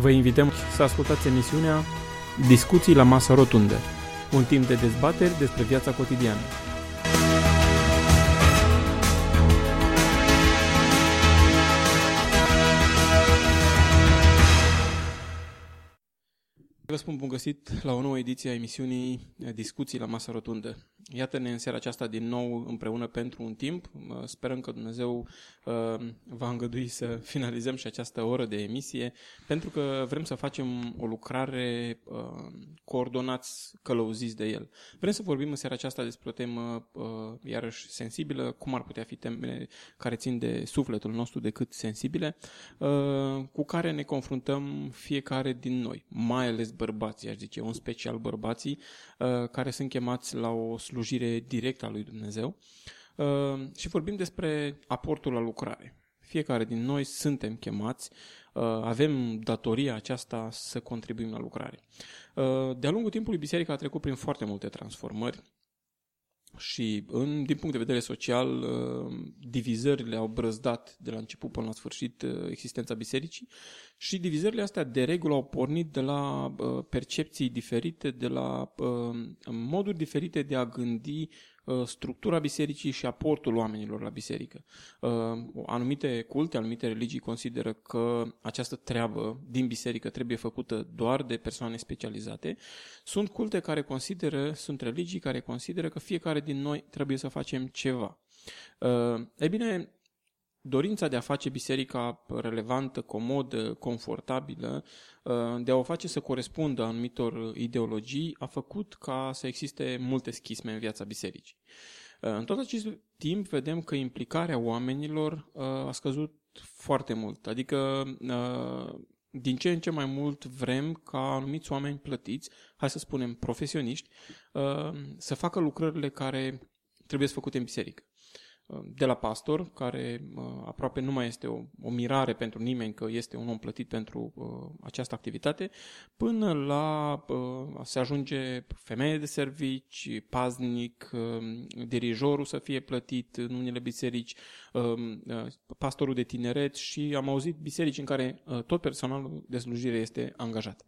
Vă invităm să ascultați emisiunea Discuții la masă rotundă, un timp de dezbateri despre viața cotidiană. Vă spun bun găsit la o nouă ediție a emisiunii Discuții la masă rotundă. Iată-ne în seara aceasta din nou împreună pentru un timp. Sperăm că Dumnezeu uh, va îngădui să finalizăm și această oră de emisie, pentru că vrem să facem o lucrare uh, coordonați, călăuziți de El. Vrem să vorbim în seara aceasta despre o temă uh, iarăși sensibilă, cum ar putea fi temele care țin de sufletul nostru decât sensibile, cu care ne confruntăm fiecare din noi, mai ales bărbații, aș zice, un special bărbații, care sunt chemați la o slujire slujire directă a lui Dumnezeu uh, și vorbim despre aportul la lucrare. Fiecare din noi suntem chemați, uh, avem datoria aceasta să contribuim la lucrare. Uh, de-a lungul timpului, biserica a trecut prin foarte multe transformări și în, din punct de vedere social, divizările au brăzdat de la început până la sfârșit existența bisericii și divizările astea de regulă au pornit de la percepții diferite, de la moduri diferite de a gândi Uh, structura bisericii și aportul oamenilor la biserică. Uh, anumite culte, anumite religii consideră că această treabă din biserică trebuie făcută doar de persoane specializate. Sunt culte care consideră, sunt religii care consideră că fiecare din noi trebuie să facem ceva. Uh, e bine, dorința de a face biserica relevantă, comodă, confortabilă, uh, de a o face să corespundă anumitor ideologii, a făcut ca să existe multe schisme în viața bisericii. Uh, în tot acest timp vedem că implicarea oamenilor uh, a scăzut foarte mult, adică din ce în ce mai mult vrem ca anumiți oameni plătiți, hai să spunem profesioniști, să facă lucrările care trebuie să făcute în biserică de la pastor, care aproape nu mai este o, o mirare pentru nimeni că este un om plătit pentru uh, această activitate, până la uh, se ajunge femeie de servici, paznic, uh, dirijorul să fie plătit în unele biserici, uh, uh, pastorul de tineret și am auzit biserici în care uh, tot personalul de slujire este angajat.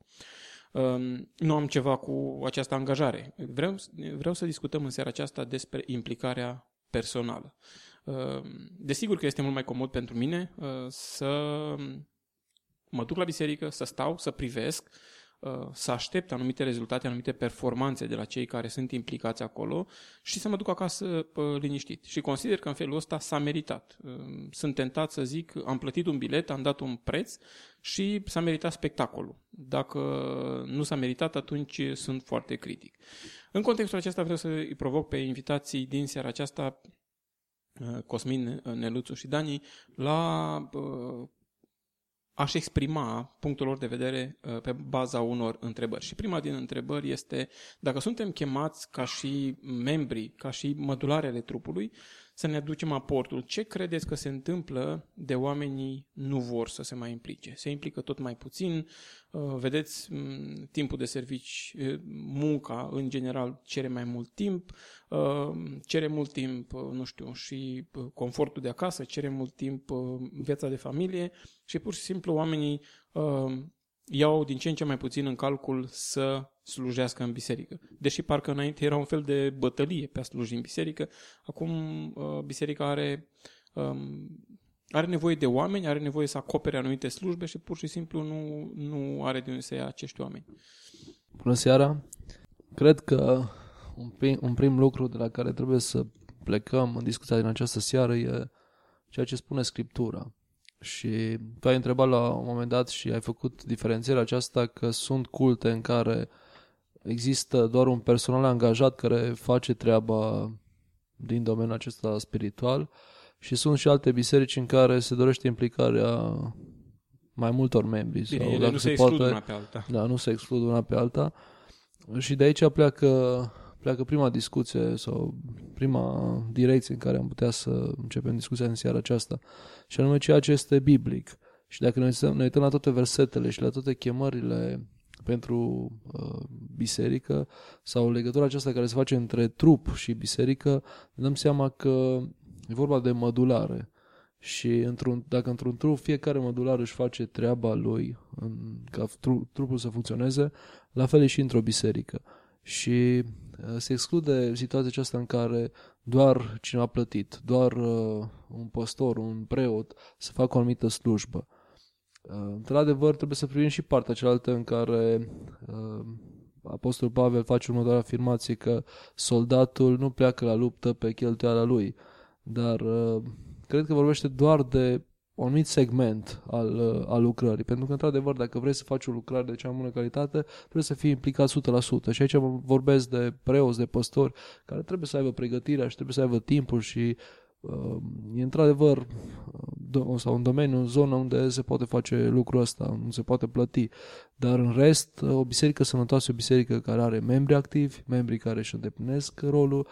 Nu am ceva cu această angajare. Vreau, vreau să discutăm în seara aceasta despre implicarea personală. Ehm, desigur că este mult mai comod pentru mine uh, să mă duc la biserică, să stau, să privesc, uh, să aștept anumite rezultate, anumite performanțe de la cei care sunt implicați acolo și să mă duc acasă uh, liniștit. Și consider că în felul ăsta s-a meritat. Ehm, sunt tentat să zic, am plătit un bilet, am dat un preț și s-a meritat spectacolul. Dacă nu s-a meritat, atunci sunt foarte critic. În contextul acesta vreau să îi provoc pe invitații din seara aceasta, uh, Cosmin, uh, Neluțu și Dani, la uh, aș exprima punctul lor de vedere pe baza unor întrebări. Și prima din întrebări este dacă suntem chemați ca și membri, ca și mădularele trupului, să ne aducem aportul. Ce credeți că se întâmplă de oamenii nu vor să se mai implice? Se implică tot mai puțin, uh, vedeți, timpul de servici, uh, munca în general cere mai mult timp, uh, cere mult timp, nu știu, și confortul de acasă, cere mult timp viața de familie și pur și simplu oamenii iau din ce în ce mai puțin în calcul să slujească în biserică. Deși parcă înainte era un fel de bătălie pe a sluji în biserică, acum uh, biserica are, um, are nevoie de oameni, are nevoie să acopere anumite slujbe și pur și simplu nu, nu are de unde să ia acești oameni. Bună seara! Cred că un prim, un prim lucru de la care trebuie să plecăm în discuția din această seară e ceea ce spune Scriptura. Și tu ai întrebat la un moment dat și ai făcut diferențierea aceasta că sunt culte în care există doar un personal angajat care face treaba din domeniul acesta spiritual și sunt și alte biserici în care se dorește implicarea mai multor membri. Bine, sau, ele nu se, se exclud poate, una pe alta. Da, nu se exclud una pe alta. Și de aici pleacă, pleacă prima discuție sau prima direcție în care am putea să începem discuția în seara aceasta. Și anume ceea ce este biblic. Și dacă ne uităm, ne uităm la toate versetele și la toate chemările pentru uh, biserică sau legătura aceasta care se face între trup și biserică, ne dăm seama că e vorba de mădulare. Și într-un, dacă într-un trup fiecare modular își face treaba lui în, ca tru, trupul să funcționeze, la fel e și într-o biserică. Și uh, se exclude situația aceasta în care doar cineva plătit, doar uh, un pastor, un preot să facă o anumită slujbă. Uh, într-adevăr, trebuie să privim și partea cealaltă în care uh, Apostolul Pavel face următoarea afirmație că soldatul nu pleacă la luptă pe cheltuiala lui, dar uh, cred că vorbește doar de un anumit segment al, uh, al lucrării. Pentru că, într-adevăr, dacă vrei să faci o lucrare de cea mai bună calitate, trebuie să fii implicat 100%. Și aici vorbesc de preoți, de păstori, care trebuie să aibă pregătirea și trebuie să aibă timpul și uh, e într-adevăr do- sau în domeniu, în zonă unde se poate face lucrul ăsta, unde se poate plăti. Dar în rest, o biserică sănătoasă e o biserică care are membri activi, membri care își îndeplinesc rolul,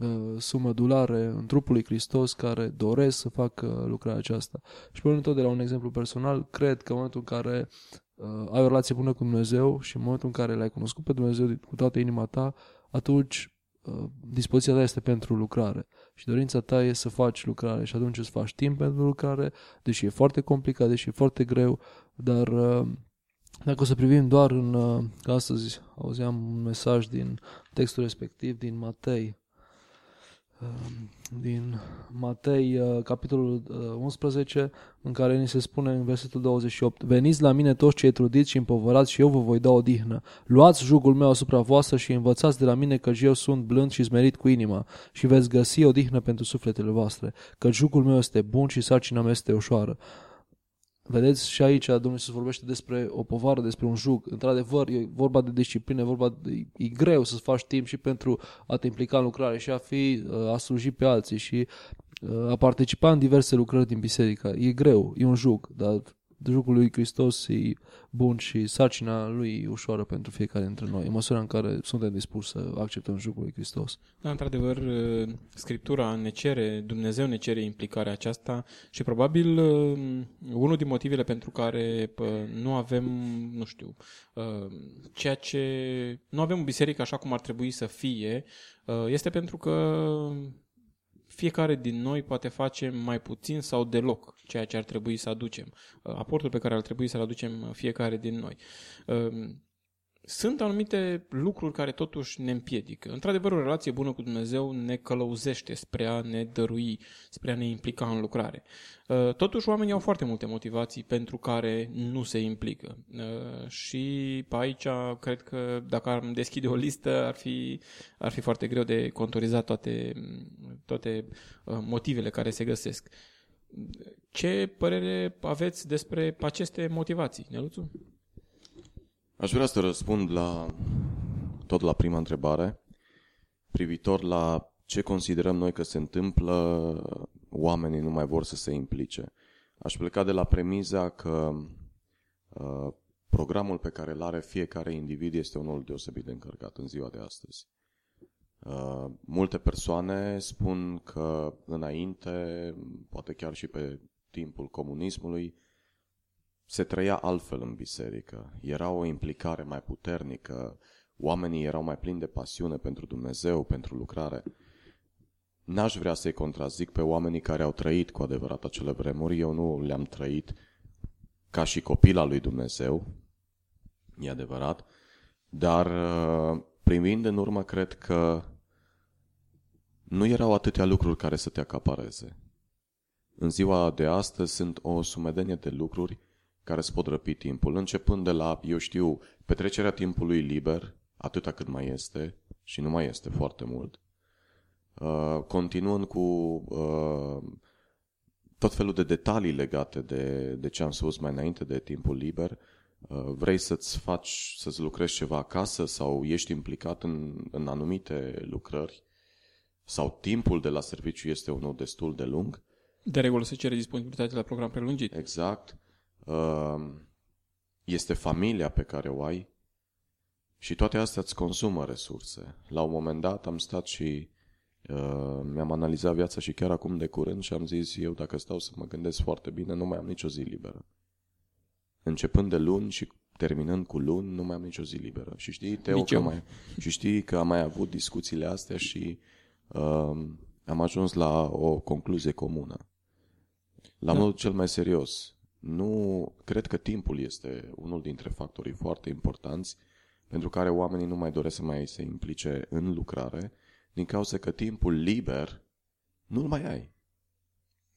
uh, sunt mădulare în trupul lui Hristos care doresc să facă lucrarea aceasta. Și pe tot de la un exemplu personal, cred că în momentul în care uh, ai o relație bună cu Dumnezeu și în momentul în care l-ai cunoscut pe Dumnezeu cu toată inima ta, atunci uh, dispoziția ta este pentru lucrare și dorința ta e să faci lucrare și atunci îți faci timp pentru lucrare, deși e foarte complicat, deși e foarte greu, dar uh, dacă o să privim doar în, uh, astăzi auzeam un mesaj din textul respectiv din Matei, uh, din Matei, capitolul 11, în care ni se spune în versetul 28, Veniți la mine toți cei trudiți și împovărați și eu vă voi da o dihnă. Luați jugul meu asupra voastră și învățați de la mine că eu sunt blând și zmerit cu inima și veți găsi o dihnă pentru sufletele voastre, că jugul meu este bun și sarcina mea este ușoară. Vedeți, și aici Domnul Iisus vorbește despre o povară, despre un jug. Într-adevăr, e vorba de disciplină, e vorba de, e greu să faci timp și pentru a te implica în lucrare și a fi, a sluji pe alții și a participa în diverse lucrări din biserică. E greu, e un jug, dar jugul lui Hristos e bun și sarcina lui e ușoară pentru fiecare dintre noi, în măsura în care suntem dispuși să acceptăm jugul lui Hristos. Da, într-adevăr, Scriptura ne cere, Dumnezeu ne cere implicarea aceasta și probabil unul din motivele pentru care nu avem, nu știu, ceea ce nu avem o biserică așa cum ar trebui să fie, este pentru că fiecare din noi poate face mai puțin sau deloc ceea ce ar trebui să aducem, uh, aportul pe care ar trebui să-l aducem uh, fiecare din noi. Um, sunt anumite lucruri care totuși ne împiedică. Într-adevăr, o relație bună cu Dumnezeu ne călăuzește spre a ne dărui, spre a ne implica în lucrare. Uh, totuși, oamenii au foarte multe motivații pentru care nu se implică. Uh, și pe aici, cred că dacă am deschide o listă, ar fi, ar fi foarte greu de contorizat toate, toate uh, motivele care se găsesc. Ce părere aveți despre aceste motivații, Neluțu? Aș vrea să răspund la tot la prima întrebare, privitor la ce considerăm noi că se întâmplă, oamenii nu mai vor să se implice. Aș pleca de la premiza că uh, programul pe care îl are fiecare individ este unul deosebit de încărcat în ziua de astăzi. Uh, multe persoane spun că înainte, poate chiar și pe timpul comunismului, se trăia altfel în biserică. Era o implicare mai puternică, oamenii erau mai plini de pasiune pentru Dumnezeu, pentru lucrare. N-aș vrea să-i contrazic pe oamenii care au trăit cu adevărat acele vremuri. Eu nu le-am trăit ca și copil al lui Dumnezeu, e adevărat, dar uh, primind în urmă, cred că nu erau atâtea lucruri care să te acapareze. În ziua de astăzi sunt o sumedenie de lucruri care îți pot răpi timpul, începând de la, eu știu, petrecerea timpului liber, atâta cât mai este, și nu mai este foarte mult, uh, continuând cu uh, tot felul de detalii legate de, de ce am spus mai înainte de timpul liber, uh, vrei să-ți faci, să-ți lucrezi ceva acasă sau ești implicat în, în anumite lucrări sau timpul de la serviciu este unul destul de lung. De regulă se cere disponibilitate la program prelungit. Exact. Ehm, este familia pe care o ai și toate astea îți consumă resurse. La un moment dat am stat și uh, mi-am analizat viața și chiar acum de curând și am zis eu dacă stau să mă gândesc foarte bine, nu mai am nicio zi liberă. Începând de luni și terminând cu luni, nu mai am nicio zi liberă. Și știi, Teo, că mai, și știi că am mai avut discuțiile astea și uh, am ajuns la o concluzie comună. la da. modul cel mai serios. Nu, cred că timpul este unul dintre factorii foarte importanți pentru care oamenii nu mai doresc să mai se implice în lucrare, din cauza că timpul liber nu-l mai ai.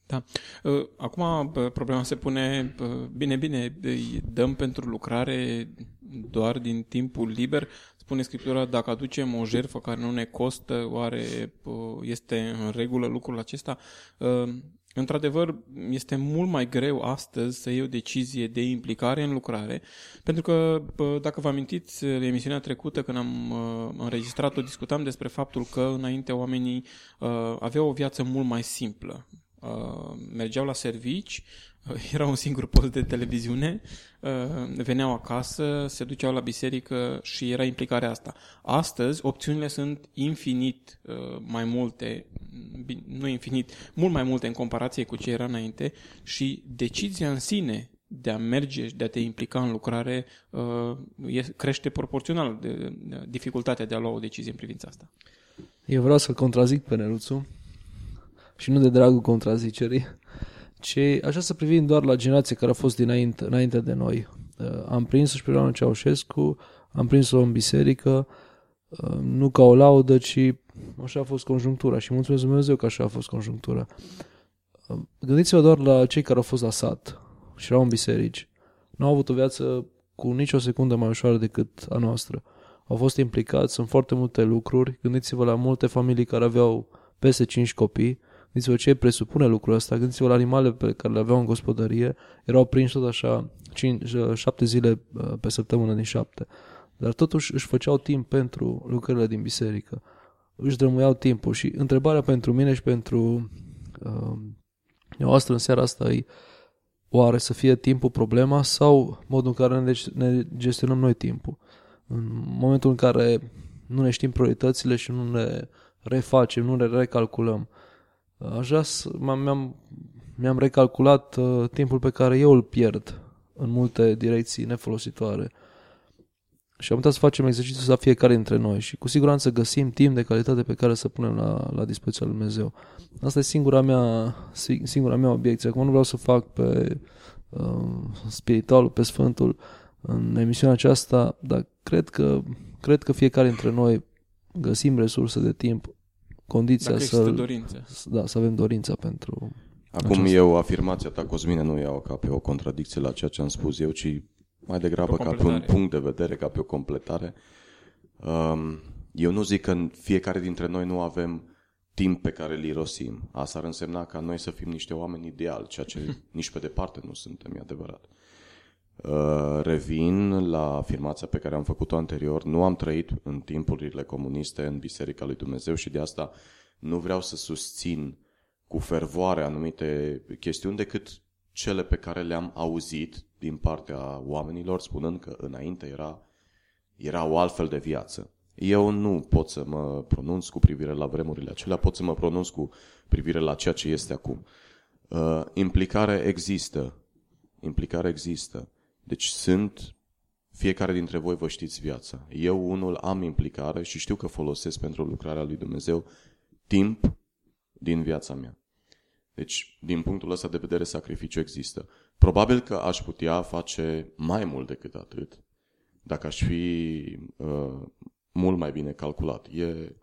Da. Uh, acum problema se pune, uh, bine, bine, îi dăm pentru lucrare doar din timpul liber. Spune Scriptura, dacă aducem o jertfă care nu ne costă, oare uh, este în regulă lucrul acesta? Într-adevăr, este mult mai greu astăzi să iei o decizie de implicare în lucrare, pentru că, dacă vă amintiți, emisiunea trecută, când am înregistrat-o, discutam despre faptul că înainte oamenii aveau o viață mult mai simplă. Uh, mergeau la servici, uh, era un singur post de televiziune, uh, veneau acasă, se duceau la biserică și era implicarea asta. Astăzi, opțiunile sunt infinit mai multe, nu infinit, mult mai multe în comparație cu ce era înainte și decizia în sine de a merge și de a te implica în lucrare crește proporțional de dificultatea de a lua o decizie în privința asta. Eu vreau să-l contrazic pe Neruțu și nu de dragul contrazicerii, ci așa să privim doar la generația care a fost dinainte, înainte de noi. Uh, am prins-o și pe Ioana Ceaușescu, am prins-o în biserică, uh, nu ca o laudă, ci așa a fost conjunctura și mulțumesc Dumnezeu că așa a fost conjunctura. Uh, gândiți-vă doar la cei care au fost la sat și erau în biserici. Nu au avut o viață cu nicio secundă mai ușoară decât a noastră. Au fost implicați în foarte multe lucruri. Gândiți-vă la multe familii care aveau peste 5 copii Gândiți-vă ce presupune lucrul ăsta, gândiți-vă la animale pe care le aveau în gospodărie, erau prinși tot așa 5, 7 zile uh, pe săptămână din 7. Dar totuși își făceau timp pentru lucrările din biserică. Își drămuiau timpul și întrebarea pentru mine și pentru uh, noastră în seara asta e oare să fie timpul problema sau modul în care ne, ne gestionăm noi timpul. În momentul în care nu ne știm prioritățile și nu ne refacem, nu ne recalculăm. Așa mi-am, mi-am recalculat uh, timpul pe care eu îl pierd în multe direcții nefolositoare. Și am putea să facem exercițiul la fiecare dintre noi și cu siguranță găsim timp de calitate pe care să punem la, la dispoziția lui Dumnezeu. Asta e singura mea, singura mea obiecție. Acum nu vreau să fac pe uh, spiritualul, pe Sfântul în emisiunea aceasta, dar cred că, cred că fiecare dintre noi găsim resurse de timp condiția Dacă să, dorință. Da, să avem dorința pentru Acum aceasta. eu afirmația ta, Cosmine, nu iau ca pe o contradicție la ceea ce am spus eu, ci mai degrabă ca pe un punct de vedere, ca pe o completare. Um, eu nu zic că în fiecare dintre noi nu avem timp pe care îl irosim. Asta ar însemna ca noi să fim niște oameni ideali, ceea ce nici pe departe nu suntem, e adevărat. Uh, revin la afirmația pe care am făcut-o anterior. Nu am trăit în timpurile comuniste în Biserica lui Dumnezeu și de asta nu vreau să susțin cu fervoare anumite chestiuni decât cele pe care le-am auzit din partea oamenilor spunând că înainte era, era o altfel de viață. Eu nu pot să mă pronunț cu privire la vremurile acelea, pot să mă pronunț cu privire la ceea ce este acum. Uh, implicare există. Implicare există. Deci sunt, fiecare dintre voi vă știți viața. Eu unul am implicare și știu că folosesc pentru lucrarea lui Dumnezeu timp din viața mea. Deci, din punctul ăsta de vedere, sacrificiu există. Probabil că aș putea face mai mult decât atât dacă aș fi uh, mult mai bine calculat. E,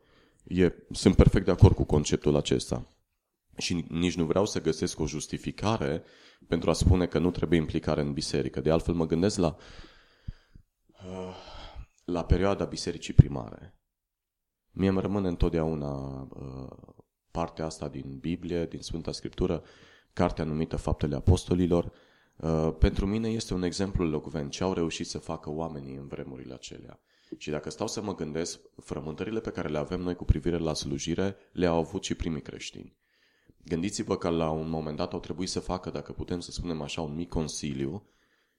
e, sunt perfect de acord cu conceptul acesta. Și nici nu vreau să găsesc o justificare pentru a spune că nu trebuie implicare în biserică. De altfel mă gândesc la, uh, la perioada bisericii primare. Mie îmi rămâne întotdeauna uh, partea asta din Biblie, din Sfânta Scriptură, cartea numită Faptele Apostolilor. Uh, pentru mine este un exemplu locvent ce au reușit să facă oamenii în vremurile acelea. Și dacă stau să mă gândesc, frământările pe care le avem noi cu privire la slujire le-au avut și primii creștini. Gândiți-vă că la un moment dat au trebuit să facă, dacă putem să spunem așa, un mic consiliu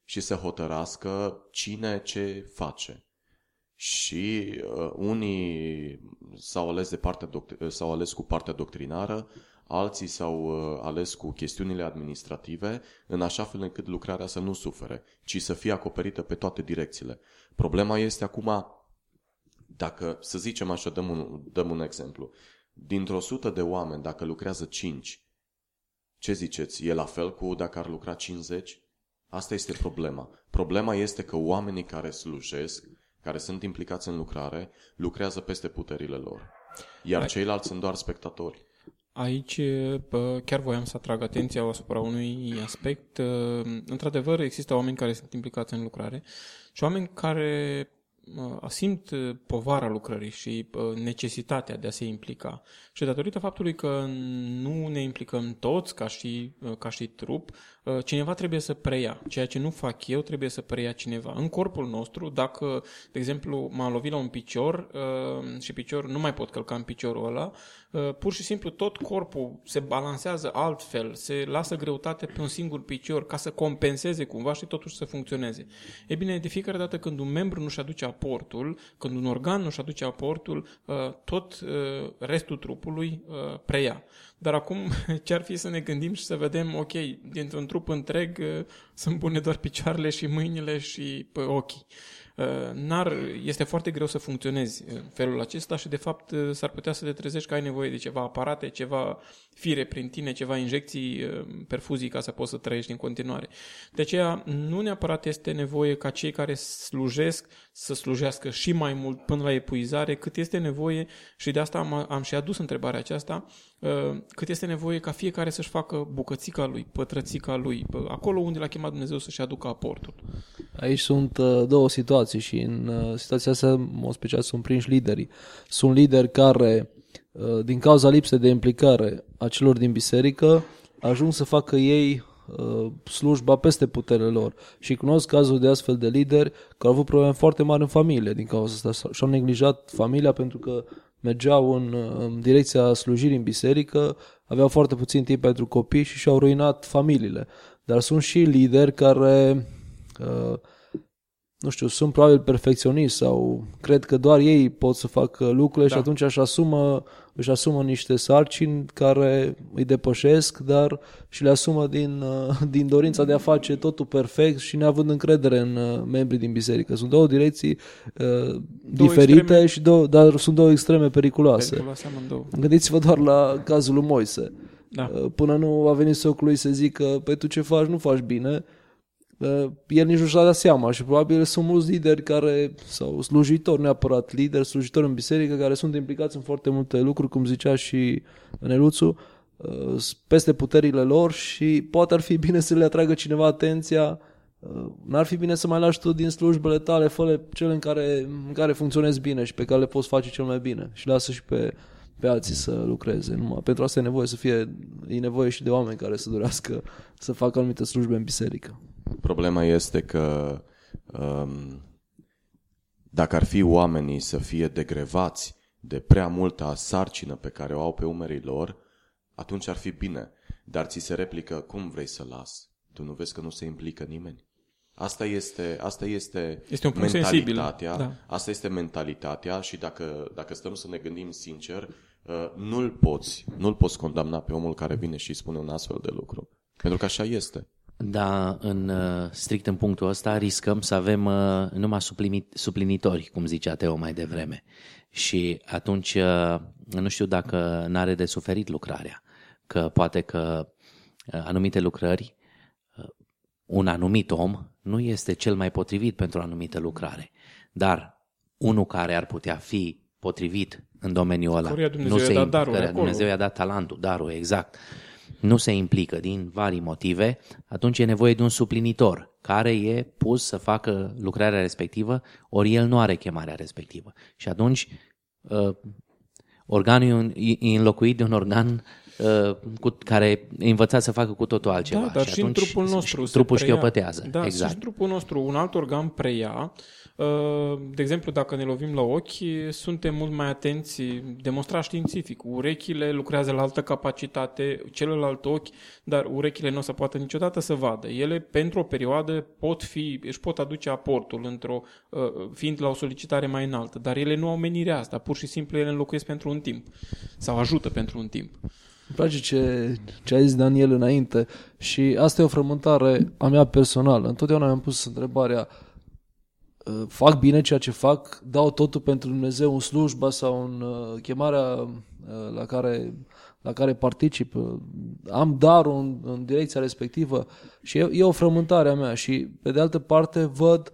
și să hotărască cine ce face. Și uh, unii s-au ales, de partea doct- s-au ales cu partea doctrinară, alții s-au uh, ales cu chestiunile administrative, în așa fel încât lucrarea să nu sufere, ci să fie acoperită pe toate direcțiile. Problema este acum, dacă, să zicem așa, dăm un, dăm un exemplu, dintr-o sută de oameni, dacă lucrează cinci, Ce ziceți? E la fel cu dacă ar lucra 50? Asta este problema. Problema este că oamenii care slujesc, care sunt implicați în lucrare, lucrează peste puterile lor. Iar Hai. ceilalți sunt doar spectatori. Aici bă, chiar voiam să atrag atenția asupra unui aspect. Într-adevăr, există oameni care sunt implicați în lucrare și oameni care uh, simt uh, povara lucrării și uh, necesitatea de a se implica. Și datorită faptului că nu ne implicăm toți ca și, uh, ca și trup, uh, cineva trebuie să preia. Ceea ce nu fac eu trebuie să preia cineva. În corpul nostru, dacă, de exemplu, m-am lovit la un picior uh, și picior nu mai pot călca în piciorul ăla, uh, pur și simplu tot corpul se balansează altfel, se lasă greutate pe un singur picior ca să compenseze cumva și totuși să funcționeze. E bine, de fiecare dată când un membru nu-și aduce aportul, când un organ nu-și aduce aportul, uh, tot uh, restul trupului uh, preia. Dar acum ce ar fi să ne gândim și să vedem, ok, dintr-un trup întreg uh, sunt bune doar picioarele și mâinile și pă, ochii. Uh, N-ar, este foarte greu să funcționezi în felul acesta și de fapt uh, s-ar putea să te trezești că ai nevoie de ceva aparate, ceva fire prin tine, ceva injecții, uh, perfuzii ca să poți să trăiești în continuare. De aceea nu neapărat este nevoie ca cei care slujesc să slujească și mai mult până la epuizare, cât este nevoie, și de asta am, am și adus întrebarea aceasta, uh, cât este nevoie ca fiecare să-și facă bucățica lui, pătrățica lui, bă, acolo unde l-a chemat Dumnezeu să-și aducă aportul. Aici sunt uh, două situații și în uh, situația asta, în mod special, sunt prinși liderii. Sunt lideri care, uh, din cauza lipsei de implicare a celor din biserică, ajung să facă ei uh, slujba peste puterile lor. Și cunosc cazul de astfel de lideri care au avut probleme foarte mari în familie din cauza asta și au neglijat familia pentru că mergeau în, uh, în direcția slujirii în biserică, aveau foarte puțin timp pentru copii și și-au ruinat familiile. Dar sunt și lideri care uh, nu știu, sunt probabil perfecționiști sau cred că doar ei pot să facă lucrurile da. și atunci își asumă, își asumă niște sarcini care îi depășesc, dar și le asumă din, uh, din dorința de a face totul perfect și neavând încredere în uh, membrii din biserică. Sunt două direcții uh, diferite, extreme. și două, dar sunt două extreme periculoase. Periculoase amândouă. Gândiți-vă doar la cazul lui Moise. Da. Uh, Până nu a venit socul lui să zică, pe tu ce faci, nu faci bine, uh, el nici nu și-a dat seama și probabil sunt mulți lideri care, sau slujitori neapărat lideri, slujitori în biserică care sunt implicați în foarte multe lucruri, cum zicea și Neluțu, uh, peste puterile lor și poate ar fi bine să le atragă cineva atenția uh, N-ar fi bine să mai lași tu din slujbele tale, fă cele în care, în care funcționezi bine și pe care le poți face cel mai bine și lasă și pe, pe alții să lucreze. Numai pentru asta e nevoie să fie, e nevoie și de oameni care să dorească să facă anumite slujbe în biserică. Problema este că um, dacă ar fi oamenii să fie degrevați de prea multă sarcină pe care o au pe umerii lor, atunci ar fi bine. Dar ți se replică, cum vrei să las? Tu nu vezi că nu se implică nimeni? Asta este, asta este, Este un punct sensibil, mentalitatea, da. asta este mentalitatea și dacă, dacă stăm să ne gândim sincer, uh, nu-l poți, nu-l poți condamna pe omul care vine și spune un astfel de lucru. Pentru că așa este. Da, în, uh, strict în punctul ăsta riscăm să avem uh, numai suplimit, suplinitori, cum zicea Teo mai devreme. Și atunci uh, nu știu dacă n-are de suferit lucrarea. Că poate că uh, anumite lucrări, uh, un anumit om nu este cel mai potrivit pentru o anumită lucrare. Dar unul care ar putea fi potrivit în domeniul ăla, Căruia Dumnezeu nu i-a se, dat darul căruia acolo. Dumnezeu i-a dat talentul, darul, exact nu se implică din vari motive, atunci e nevoie de un suplinitor care e pus să facă lucrarea respectivă, ori el nu are chemarea respectivă. Și atunci uh, organul e e înlocuit de un organ uh, cu, care e învățat să facă cu totul altceva. Da, dar și, în atunci trupul nostru. se Trupul preia. șchiopătează. Da, exact. și în trupul nostru un alt organ preia. Uh, De exemplu, dacă ne lovim la ochi, suntem mult mai atenți, demonstrat științific. Urechile lucrează la altă capacitate, celălalt ochi, dar urechile nu o să poată niciodată să vadă. Ele, pentru o perioadă, pot fi, își pot aduce aportul, într-o, uh, fiind la o solicitare mai înaltă, dar ele nu au menirea asta, pur și simplu ele înlocuiesc pentru un timp sau ajută pentru un timp. Îmi place ce, ce a zis Daniel înainte și asta e o frământare a mea personală. Întotdeauna mi-am pus întrebarea uh, fac bine ceea ce fac, dau totul pentru Dumnezeu în slujba sau în uh, chemarea uh, la care la care particip, am darul în, în direcția respectivă și e, e o frământare a mea și pe de altă parte văd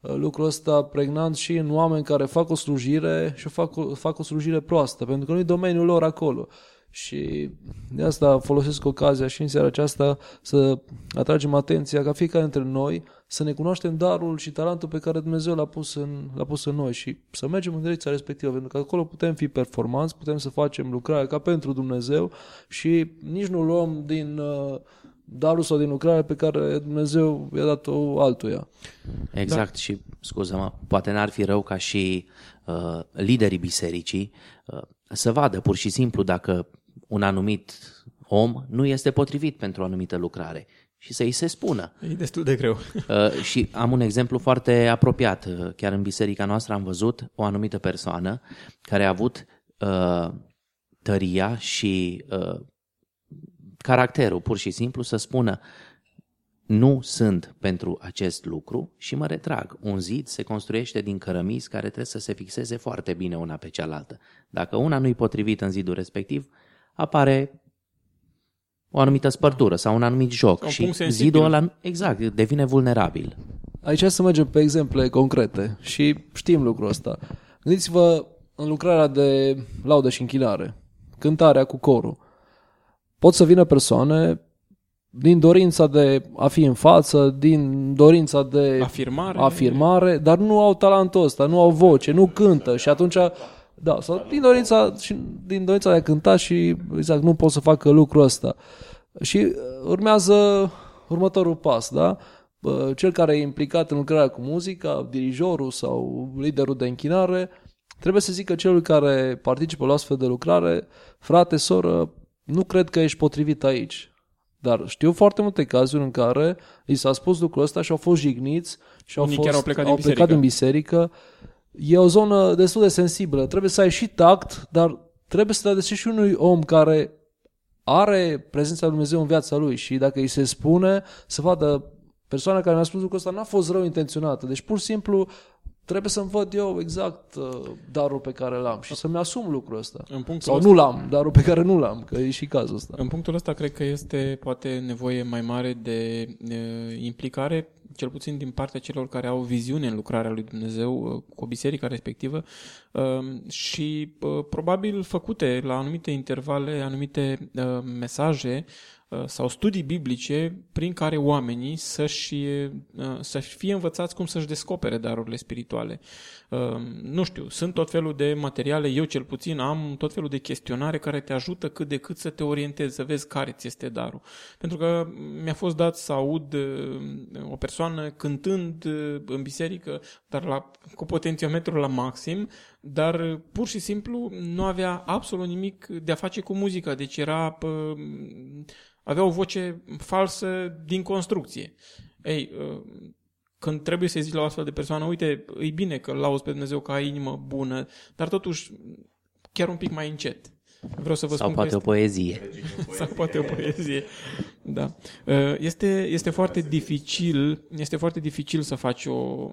uh, lucrul ăsta pregnant și în oameni care fac o slujire și fac o, fac o slujire proastă, pentru că nu e domeniul lor acolo. Și de asta folosesc ocazia și în seara aceasta să atragem atenția ca fiecare dintre noi să ne cunoaștem darul și talentul pe care Dumnezeu l-a pus în, l-a pus în noi și să mergem în direcția respectivă, pentru că acolo putem fi performanți, putem să facem lucrarea ca pentru Dumnezeu și nici nu luăm din uh, darul sau din lucrarea pe care Dumnezeu i-a dat-o altuia. Exact da. și, scuză-mă, poate n-ar fi rău ca și uh, liderii bisericii uh, să vadă pur și simplu dacă un anumit om nu este potrivit pentru o anumită lucrare și să-i se spună. E destul de greu. Uh, și am un exemplu foarte apropiat. Uh, chiar în biserica noastră am văzut o anumită persoană care a avut uh, tăria și uh, caracterul pur și simplu să spună nu sunt pentru acest lucru și mă retrag. Un zid se construiește din cărămizi care trebuie să se fixeze foarte bine una pe cealaltă. Dacă una nu-i potrivit în zidul respectiv, apare o anumită spărtură sau un anumit joc Un și punct sensibil. zidul ăla, exact, devine vulnerabil. Aici să mergem pe exemple concrete și știm lucrul ăsta. Gândiți-vă în lucrarea de laudă și închinare, cântarea cu corul. Pot să vină persoane din dorința de a fi în față, din dorința de Afirmare. afirmare, dar nu au talentul ăsta, nu au voce, nu cântă și atunci da, sau din dorința, și din dorința de a cânta și exact nu pot să facă lucrul ăsta. Și uh, urmează următorul pas, da? Bă, Cel care e implicat în lucrarea cu muzica, dirijorul sau liderul de închinare, trebuie să zică celui care participă la astfel de lucrare, frate, soră, nu cred că ești potrivit aici. Dar știu foarte multe cazuri în care li s-a spus lucrul ăsta și au fost jigniți și au, Unii fost, chiar au plecat din au plecat biserică. din biserică. E o zonă destul de sensibilă. Trebuie să ai și tact, dar trebuie să te adresezi și unui om care are prezența lui Dumnezeu în viața lui și dacă îi se spune să vadă persoana care mi-a spus lucrul ăsta n-a fost rău intenționată. Deci pur și simplu trebuie să-mi văd eu exact uh, darul pe care l-am și să-mi asum lucrul ăsta. În punctul Sau ăsta- nu l-am, darul pe care nu l-am, că e și cazul ăsta. În punctul ăsta cred că este poate nevoie mai mare de e, implicare, cel puțin din partea celor care au viziune în lucrarea lui Dumnezeu e, cu biserica respectivă e, și e, probabil făcute la anumite intervale, anumite e, mesaje e, sau studii biblice prin care oamenii să-și, e, să fie învățați cum să-și descopere darurile spirituale. E, Nu știu, sunt tot felul de materiale, eu cel puțin am tot felul de chestionare care te ajută cât de cât să te orientezi, să vezi care ți este darul. Pentru că mi-a fost dat să aud uh, o persoană cântând uh, în biserică, dar la, cu potențiometrul la maxim, dar uh, pur și simplu nu avea absolut nimic de a face cu muzica, deci era uh, avea o voce falsă din construcție. Ei, uh, când trebuie să zici la o astfel de persoană, uite, e bine că lauzi pe Dumnezeu că ai inimă bună, dar totuși chiar un pic mai încet. Vreau să vă Sau spun poate că o poezie. este, sau poate o poezie. Da. Uh, Este, este foarte dificil, este foarte dificil să faci o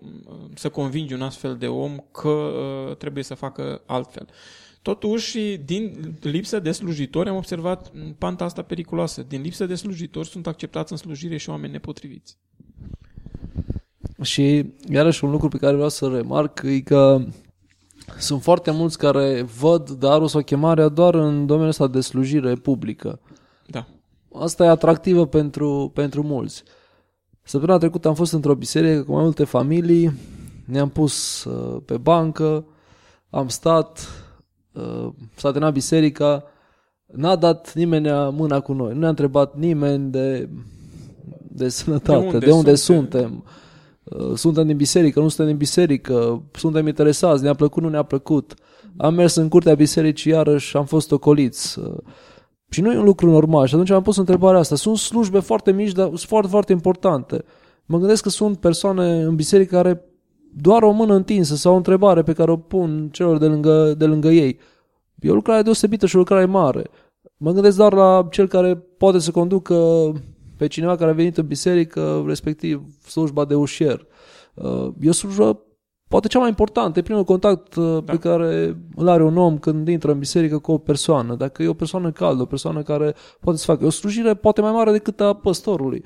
să convingi un astfel de om că uh, trebuie să facă altfel. Totuși, din lipsă de slujitori, am observat panta asta periculoasă. Din lipsă de slujitori sunt acceptați în slujire și oameni nepotriviți. Și iarăși un lucru pe care vreau să remarc e că sunt foarte mulți care văd darul sau chemarea doar în domeniul ăsta de slujire publică. Da. Asta e atractivă pentru, pentru mulți. Săptămâna trecută am fost într-o biserică cu mai multe familii, ne-am pus uh, pe bancă, am stat, uh, s-a terminat biserica, n-a dat nimeni mâna cu noi, nu ne-a întrebat nimeni de, de sănătate, de De unde, unde de unde suntem? suntem. Uh, Suntem din biserică, nu suntem din biserică, suntem interesați, ne-a plăcut, nu ne-a plăcut. Am mers în curtea bisericii iarăși, am fost ocoliți. Uh, Și nu e un lucru normal. Și atunci am pus întrebarea asta. Sunt slujbe foarte mici, dar sunt foarte, foarte importante. Mă gândesc că sunt persoane în biserică care doar o mână întinsă sau o întrebare pe care o pun celor de lângă, de lângă ei. E o lucrare deosebită și o lucrare mare. Mă gândesc doar la cel care poate să conducă pe cineva care a venit în biserică, respectiv slujba de ușier. Uh, E o slujbă poate cea mai importantă, e primul contact uh, da. pe care îl are un om când intră în biserică cu o persoană. Dacă e o persoană caldă, o persoană care poate să facă o slujire poate mai mare decât a păstorului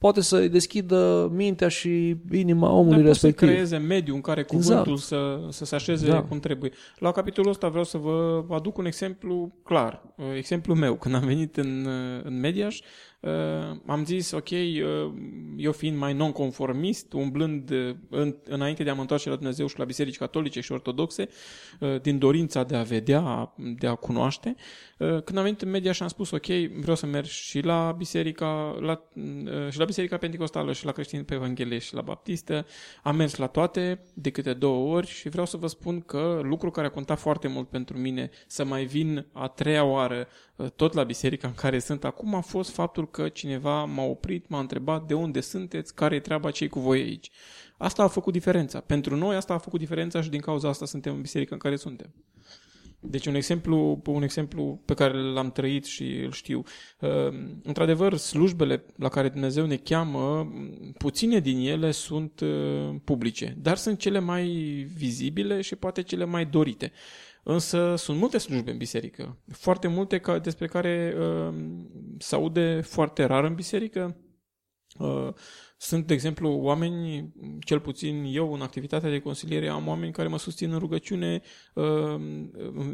poate să-i deschidă mintea și inima omului Dar respectiv. să creeze mediul în care cuvântul exact. să, să se așeze da. cum trebuie. La capitolul ăsta vreau să vă aduc un exemplu clar. Uh, exemplul meu. Când am venit în, uh, în Mediaș, uh, am zis, ok, uh, eu fiind mai nonconformist, umblând uh, în, înainte de a mă întoarce la Dumnezeu și la biserici catolice și ortodoxe, uh, din dorința de a vedea, de a cunoaște, uh, când am venit în media și am spus, ok, vreau să merg și la biserica, la, uh, și la biserica pentecostală și la creștini pe Evanghelie și la baptistă, am mers la toate de câte două ori și vreau să vă spun că lucru care a contat foarte mult pentru mine să mai vin a treia oară uh, tot la biserica în care sunt acum a fost faptul că cineva m-a oprit, m-a întrebat de unde sunteți, care e treaba cei cu voi aici. Asta a făcut diferența. Pentru noi asta a făcut diferența și din cauza asta suntem în biserica în care suntem. Deci un exemplu, un exemplu pe care l-am trăit și îl știu. Într-adevăr, slujbele la care Dumnezeu ne cheamă, puține din ele sunt publice, dar sunt cele mai vizibile și poate cele mai dorite. Însă sunt multe slujbe în biserică, foarte multe ca, despre care uh, se aude foarte rar în biserică. Uh, sunt, de exemplu, oameni, cel puțin eu în activitatea de consiliere am oameni care mă susțin în rugăciune uh,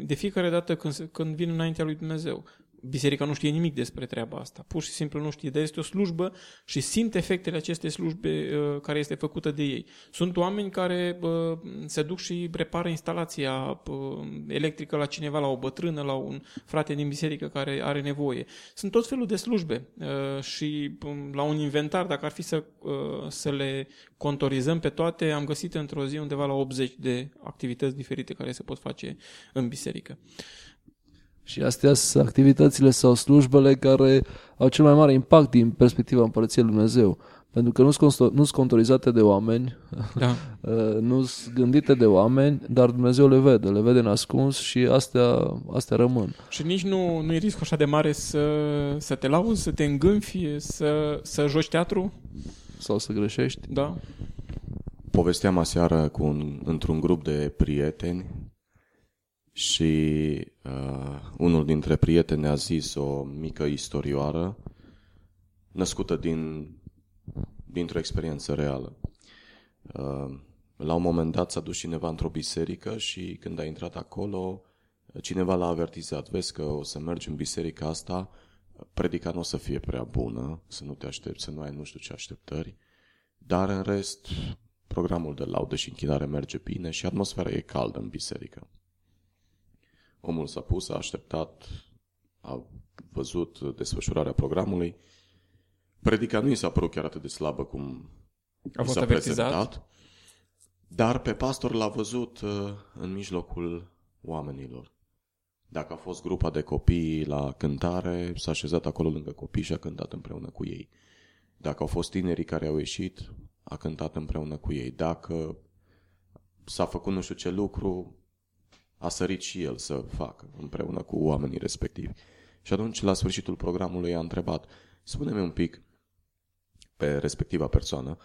de fiecare dată când, când vin înaintea lui Dumnezeu. Biserica nu știe nimic despre treaba asta. Pur și simplu nu știe, dar este o slujbă și simt efectele acestei slujbe uh, care este făcută de ei. Sunt oameni care uh, se duc și repară instalația uh, electrică la cineva, la o bătrână, la un frate din biserică care are nevoie. Sunt tot felul de slujbe uh, și um, la un inventar, dacă ar fi să, uh, să le contorizăm pe toate, am găsit într-o zi undeva la 80 de activități diferite care se pot face în biserică. Și astea sunt activitățile sau slujbele care au cel mai mare impact din perspectiva Împărăției Lui Dumnezeu. Pentru că nu sunt contorizate de oameni, da. Uh, nu sunt gândite de oameni, dar Dumnezeu le vede, le vede ascuns și astea, astea rămân. Și nici nu, nu e riscul așa de mare să, să te lauzi, să te îngânfi, să, să joci teatru? Sau să greșești? Da. Povesteam aseară cu un, într-un grup de prieteni și uh, unul dintre prieteni a zis o mică istorioară născută din, dintr-o experiență reală. Uh, la un moment dat s-a dus cineva într-o biserică și când a intrat acolo, cineva l-a avertizat, vezi că o să mergi în biserica asta, predica nu o să fie prea bună, să nu te aștepți, să nu ai nu știu ce așteptări, dar în rest, programul de laudă și închinare merge bine și atmosfera e caldă în biserică. Omul s-a pus, a așteptat, a văzut desfășurarea programului. Predica nu i s-a părut chiar atât de slabă cum a fost s-a avertizat. prezentat, dar pe pastor l-a văzut uh, în mijlocul oamenilor. Dacă a fost grupa de copii la cântare, s-a așezat acolo lângă copii și a cântat împreună cu ei. Dacă au fost tinerii care au ieșit, a cântat împreună cu ei. Dacă s-a făcut nu știu ce lucru, a sărit și el să facă împreună cu oamenii respectivi. Și atunci, la sfârșitul programului, a întrebat, spune-mi un pic, pe respectiva persoană,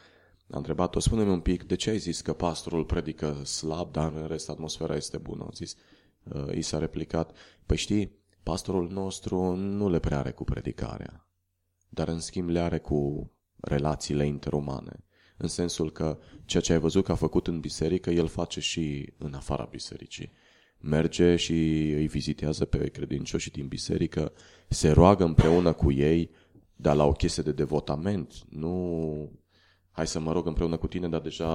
a întrebat-o, spune-mi un pic, de ce ai zis că pastorul predică slab, dar în rest atmosfera este bună? A zis, uh, i s-a replicat, păi știi, pastorul nostru nu le prea are cu predicarea, dar în schimb le are cu relațiile interumane. În sensul că ceea ce ai văzut că a făcut în biserică, el face și în afara bisericii merge și îi vizitează pe credincioșii din biserică, se roagă împreună cu ei, dar la o chestie de devotament, nu hai să mă rog împreună cu tine, dar deja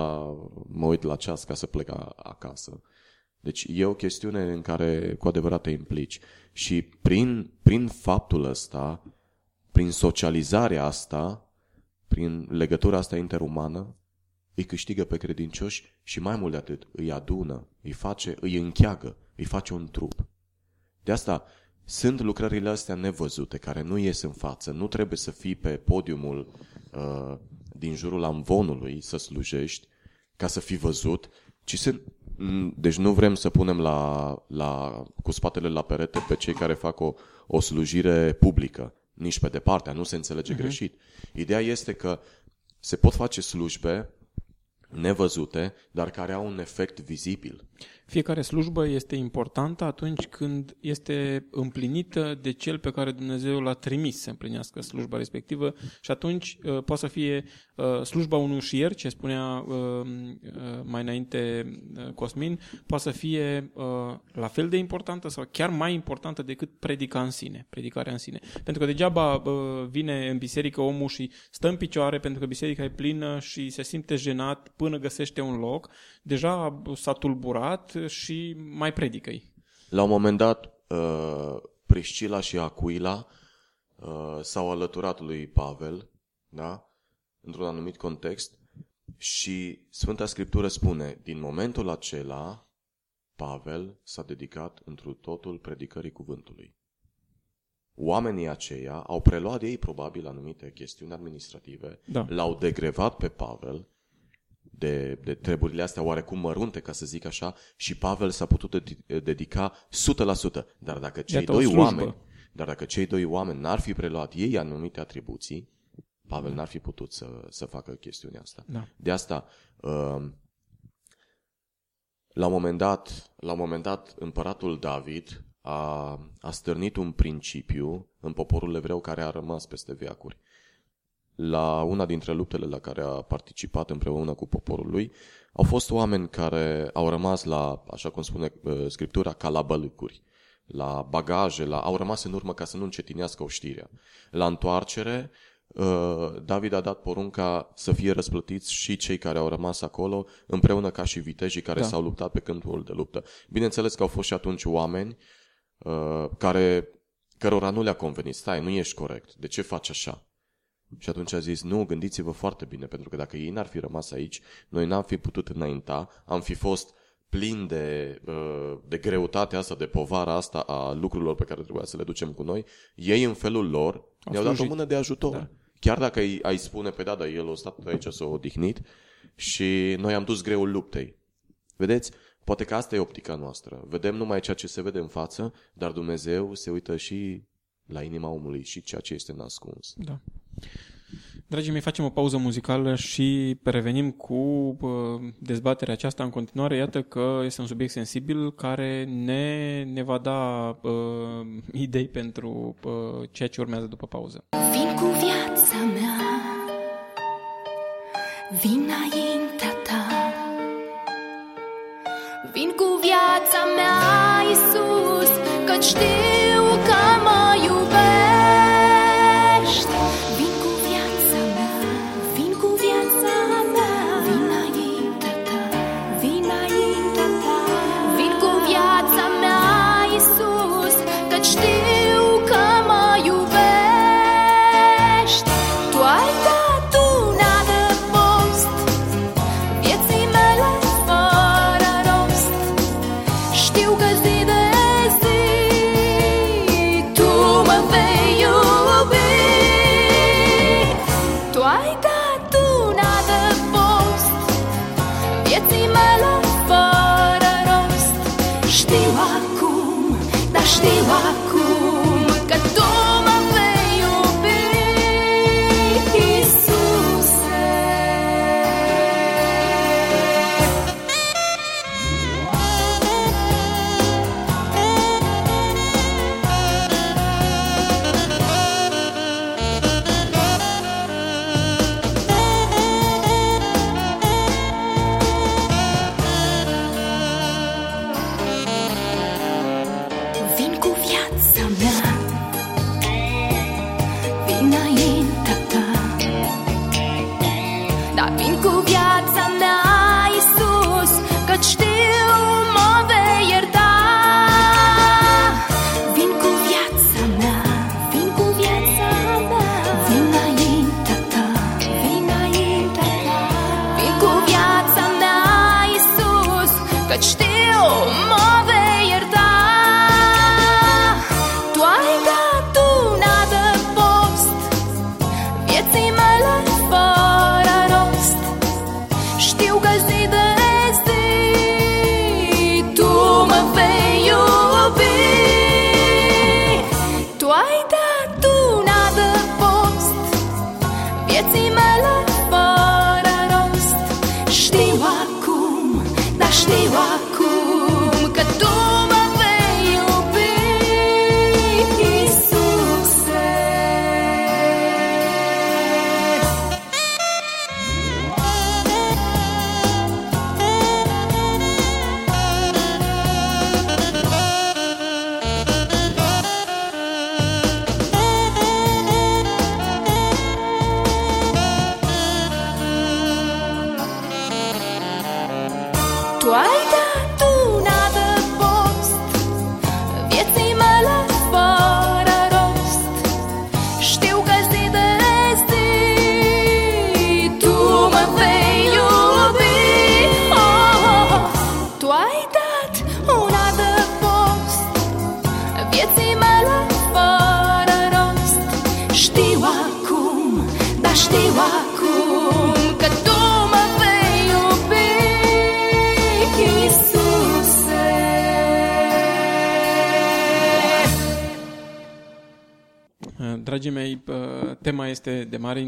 mă uit la ceas ca să plec acasă. Deci e o chestiune în care cu adevărat te implici. Și prin, prin faptul ăsta, prin socializarea asta, prin legătura asta interumană, îi câștigă pe credincioși și mai mult de atât, îi adună, îi face, îi încheagă, îi face un trup. De asta sunt lucrările astea nevăzute, care nu ies în față. Nu trebuie să fii pe podiumul uh, din jurul amvonului să slujești ca să fii văzut, ci sunt deci nu vrem să punem la, la, cu spatele la perete pe cei care fac o, o slujire publică. Nici pe departe, nu se înțelege uh-huh. greșit. Ideea este că se pot face slujbe nevăzute, dar care au un efect vizibil. Fiecare slujbă este importantă atunci când este împlinită de cel pe care Dumnezeu l-a trimis să împlinească slujba respectivă și atunci uh, poate să fie uh, slujba unui șier, ce spunea uh, uh, mai înainte uh, Cosmin, poate să fie uh, la fel de importantă sau chiar mai importantă decât predica în sine, predicarea în sine. Pentru că degeaba uh, vine în biserică omul și stă în picioare pentru că biserica e plină și se simte jenat până găsește un loc, deja s-a tulburat și mai predică-i. La un moment dat, uh, Priscila și Aquila uh, s-au alăturat lui Pavel, da? într-un anumit context, și Sfânta Scriptură spune, din momentul acela, Pavel s-a dedicat întru totul predicării cuvântului. Oamenii aceia au preluat de ei probabil anumite chestiuni administrative, Da. l-au degrevat pe Pavel de, de treburile astea oarecum mărunte, ca să zic așa, și Pavel s-a putut dedi- dedica 100%. Dar dacă cei Iată o doi slujbă. oameni, dar dacă cei doi oameni n-ar fi preluat ei anumite atribuții, Pavel n-ar fi putut să, să facă chestiunea asta. Da. De asta, uh, la un moment dat, la un moment dat împăratul David a, a stârnit un principiu în poporul evreu care a rămas peste veacuri. La una dintre luptele la care a participat împreună cu poporul lui, au fost oameni care au rămas la, așa cum spune uh, Scriptura, ca la bălâcuri, la bagaje, la, au rămas în urmă ca să nu încetinească oștirea. La întoarcere, uh, David a dat porunca să fie răsplătiți și cei care au rămas acolo, împreună ca și vitejii care Da. s-au luptat pe câmpul de luptă. Bineînțeles că au fost și atunci oameni uh, care, cărora nu le-a convenit. Stai, nu ești corect. De ce faci așa? Și atunci a zis, nu, gândiți-vă foarte bine, pentru că dacă ei n-ar fi rămas aici, noi n-am fi putut înainta, am fi fost plini de, uh, de greutatea asta, de povara asta a lucrurilor pe care trebuia să le ducem cu noi. Ei, în felul lor, ne-au dat o slujit. mână de ajutor. Da. Chiar dacă ai, ai spune, pe da, dar el a stat aici s-a odihnit și noi am dus greul luptei. Vedeți? Poate că asta e optica noastră. Vedem numai ceea ce se vede în față, dar Dumnezeu se uită și la inima omului și ceea ce este nascuns. Da. Dragii mei, facem o pauză muzicală și revenim cu uh, dezbaterea aceasta în continuare. Iată că este un subiect sensibil care ne, ne va da uh, idei pentru uh, ceea ce urmează după pauză. Vin cu viața mea Vin înaintea ta Vin cu viața mea, Iisus Că știu că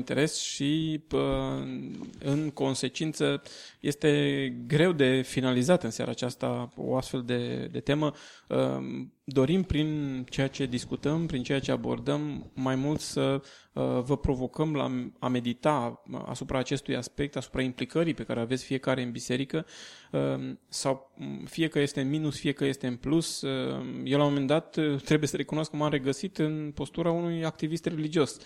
interes și, uh, în consecință, este greu de finalizat în seara aceasta o astfel de, de temă. Uh, Dorim prin ceea ce discutăm, prin ceea ce abordăm, mai mult să vă provocăm la a medita asupra acestui aspect, asupra implicării pe care aveți fiecare în biserică, sau fie că este în minus, fie că este în plus. Eu la un moment dat trebuie să recunosc că m-am regăsit în postura unui activist religios.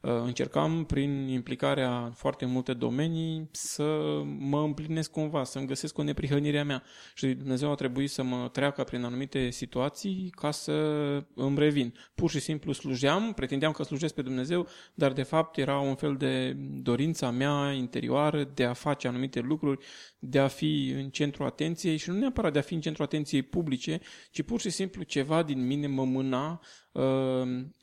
Încercam prin implicarea în foarte multe domenii să mă împlinesc cumva, să-mi găsesc o neprihănire a mea. Și Dumnezeu a trebuit să mă treacă prin anumite situații ca să îmi revin. Pur și simplu slujeam, pretindeam că slujesc pe Dumnezeu, dar de fapt era un fel de dorința mea interioară de a face anumite lucruri, de a fi în centru atenției și nu neapărat de a fi în centru atenției publice, ci pur și simplu ceva din mine mă mâna uh,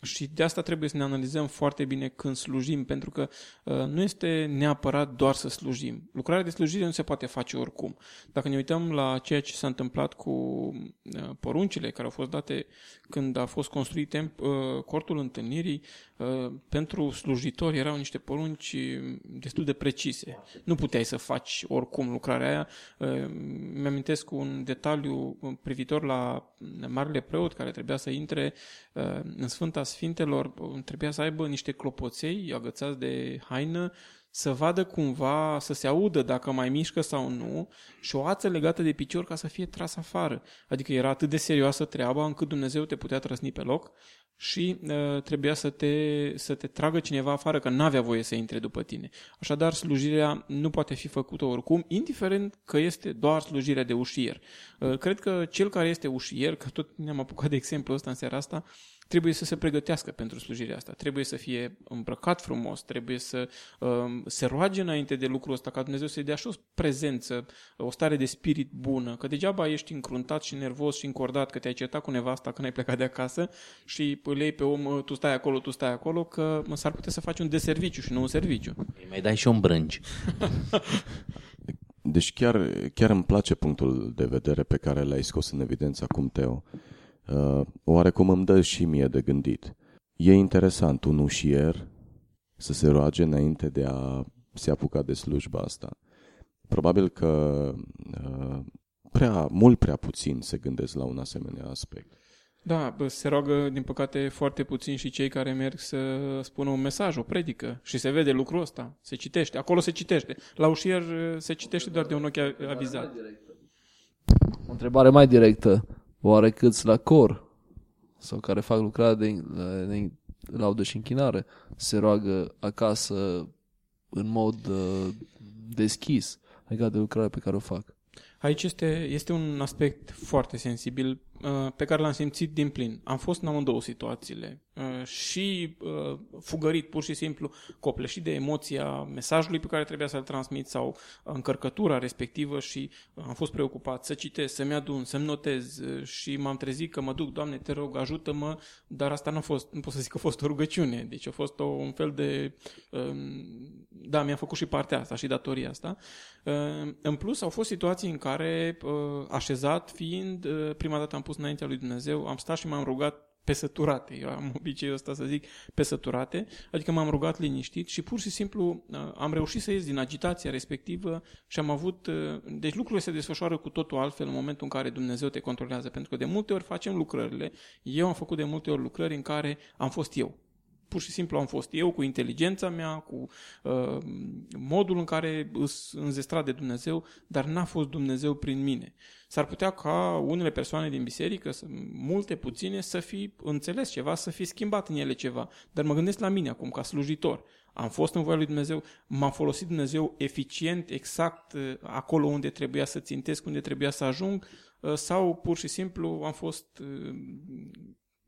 și de asta trebuie să ne analizăm foarte bine când slujim, pentru că uh, nu este neapărat doar să slujim. Lucrarea de slujire nu se poate face oricum. Dacă ne uităm la ceea ce s-a întâmplat cu uh, poruncile care au fost date când a fost construit temp, uh, cortul întâlnirii, uh, pentru slujitori erau niște porunci destul de precise. Nu puteai să faci oricum lucrarea aia. Uh, mi-amintesc un detaliu privitor la marele preot care trebuia să intre uh, în Sfânta Sfintelor, trebuia să aibă niște clopoței agățați de haină să vadă cumva, să se audă dacă mai mișcă sau nu și o ață legată de picior ca să fie tras afară. Adică era atât de serioasă treaba încât Dumnezeu te putea trăsni pe loc și uh, trebuia să te, să te tragă cineva afară, că n-avea voie să intre după tine. Așadar, slujirea nu poate fi făcută oricum, indiferent că este doar slujirea de ușier. Uh, cred că cel care este ușier, că tot ne-am apucat de exemplu ăsta în seara asta, trebuie să se pregătească pentru slujirea asta, trebuie să fie îmbrăcat frumos, trebuie să um, se roage înainte de lucrul ăsta, ca Dumnezeu să-i dea și o prezență, o stare de spirit bună, că degeaba ești încruntat și nervos și încordat că te-ai certat cu nevasta când ai plecat de acasă și îl iei pe om, tu stai acolo, tu stai acolo, că s-ar putea să faci un deserviciu și nu un serviciu. Îi mai dai și un brânci. Deci chiar, chiar îmi place punctul de vedere pe care l-ai scos în evidență acum, Teo. Uh, oarecum îmi dă și mie de gândit. E interesant un ușier să se roage înainte de a se apuca de slujba asta. Probabil că uh, prea, mult prea puțin se gândesc la un asemenea aspect. Da, bă, se roagă, din păcate, foarte puțin și cei care merg să spună un mesaj, o predică și se vede lucrul ăsta, se citește, acolo se citește. La ușier se citește doar de un ochi avizat. O întrebare mai directă. Oare câți la cor sau care fac lucrarea de, de laudă și închinare se roagă acasă în mod uh, deschis legat de lucrarea pe care o fac? Aici este, este un aspect foarte sensibil uh, pe care l-am simțit din plin. Am fost în amândouă situațiile uh, și uh, fugărit pur și simplu, copleșit de emoția mesajului pe care trebuia să-l transmit sau încărcătura respectivă și am fost preocupat să citesc, să-mi adun, să-mi notez și m-am trezit că mă duc, Doamne, te rog, ajută-mă, dar asta nu a fost, nu pot să zic că a fost o rugăciune, deci a fost o, un fel de, um, da, mi-am făcut și partea asta și datoria asta. În plus, au fost situații în care, așezat fiind, prima dată am pus înaintea lui Dumnezeu, am stat și m-am rugat pe săturate. Eu am obiceiul ăsta să zic pe săturate, adică m-am rugat liniștit și pur și simplu am reușit să ies din agitația respectivă și am avut... Deci lucrurile se desfășoară cu totul altfel în momentul în care Dumnezeu te controlează, pentru că de multe ori facem lucrările, eu am făcut de multe ori lucrări în care am fost eu. Pur Pur și simplu am fost eu cu inteligența mea, cu uh, modul în care îs înzestrat de Dumnezeu, dar n-a fost Dumnezeu prin mine. S-ar putea ca unele persoane din biserică, să- multe, puține, să fi înțeles ceva, să fi schimbat în ele ceva. Dar mă gândesc la mine acum, ca slujitor. Am fost în voia lui Dumnezeu, m-a folosit Dumnezeu eficient, exact uh, acolo unde trebuia să țintesc, unde trebuia să ajung, uh, sau pur și simplu am fost uh,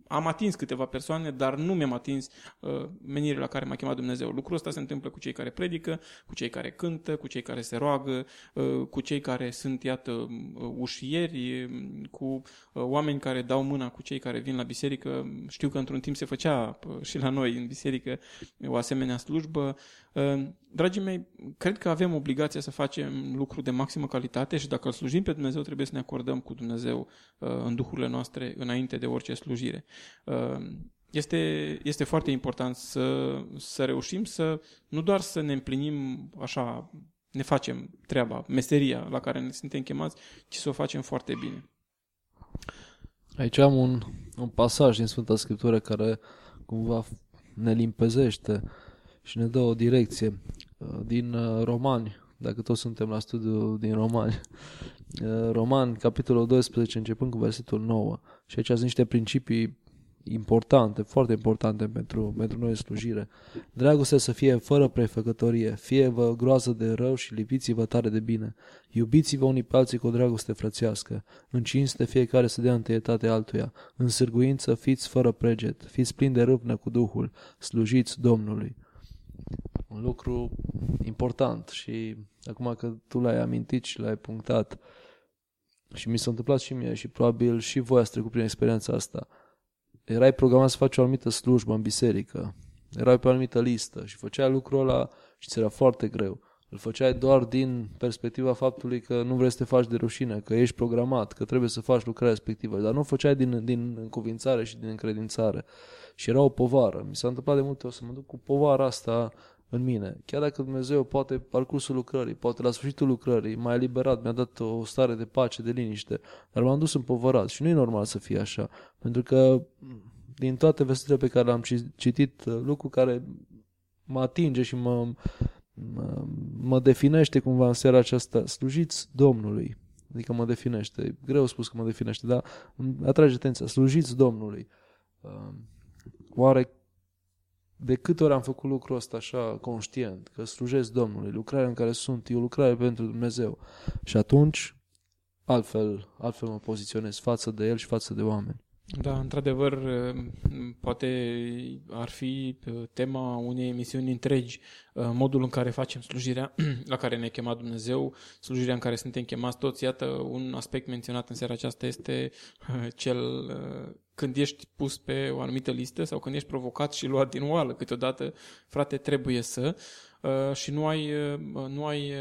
am atins câteva persoane, dar nu mi-am atins uh, menirea la care m-a chemat Dumnezeu. Lucrul ăsta se întâmplă cu cei care predică, cu cei care cântă, cu cei care se roagă, uh, cu cei care sunt, iată, uh, ușieri, uh, cu uh, oameni care dau mâna cu cei care vin la biserică. Știu că într-un timp se făcea uh, și la noi în biserică o asemenea slujbă. Uh, Dragii mei, cred că avem obligația să facem lucru de maximă calitate și dacă îl slujim pe Dumnezeu, trebuie să ne acordăm cu Dumnezeu uh, în duhurile noastre înainte de orice slujire. Uh, Este, este foarte important să, să reușim să nu doar să ne împlinim așa, ne facem treaba, meseria la care ne suntem chemați, ci să o facem foarte bine. Aici am un, un pasaj din Sfânta Scriptură care cumva ne limpezește și ne dă o direcție Uh, din uh, Romani, dacă toți suntem la studiu din Romani. Uh, Romani, capitolul 12, începând cu versetul 9. Și aici sunt niște principii importante, foarte importante pentru, pentru noi în slujire. Dragostea să fie fără prefăcătorie, fie-vă groază de rău și lipiți-vă tare de bine. Iubiți-vă unii pe alții cu o dragoste frățească. În cinste fiecare să dea întâietate altuia. În sârguință fiți fără preget, fiți plini de râvnă cu Duhul, slujiți Domnului. Un lucru important și acum că tu l-ai amintit și l-ai punctat și mi s-a întâmplat și mie și probabil și voi ați trecut prin experiența asta. Erai programat să faci o anumită slujbă în biserică, erai pe o anumită listă și făceai lucrul ăla și ți era foarte greu. Îl făceai doar din perspectiva faptului că nu vrei să te faci de rușine, că ești programat, că trebuie să faci lucrarea respectivă, dar nu o făceai din, din încuvințare și din încredințare. Și era o povară. Mi s-a întâmplat de multe ori să mă duc cu povara asta în mine. Chiar dacă Dumnezeu poate parcursul lucrării, poate la sfârșitul lucrării m-a eliberat, mi-a dat o stare de pace, de liniște, dar m-am dus împovărat și nu e normal să fie așa, pentru că din toate versetele pe care le-am ci- citit, lucru care mă atinge și mă, mă, mă definește cumva în seara aceasta, slujiți Domnului. Adică mă definește. E greu spus că mă definește, dar îmi atrage atenția. Slujiți Domnului. Uh, Oare de câte ori am făcut lucrul ăsta așa conștient, că slujesc Domnului, lucrarea în care sunt, e o lucrare pentru Dumnezeu. Și atunci, altfel, altfel mă poziționez față de El și față de oameni. Da, într-adevăr, poate ar fi tema unei emisiuni întregi, modul în care facem slujirea la care ne-a chemat Dumnezeu, slujirea în care suntem chemați toți. Iată, un aspect menționat în seara aceasta este cel când ești pus pe o anumită listă sau când ești provocat și luat din oală. Câteodată, frate, trebuie să și nu ai, nu ai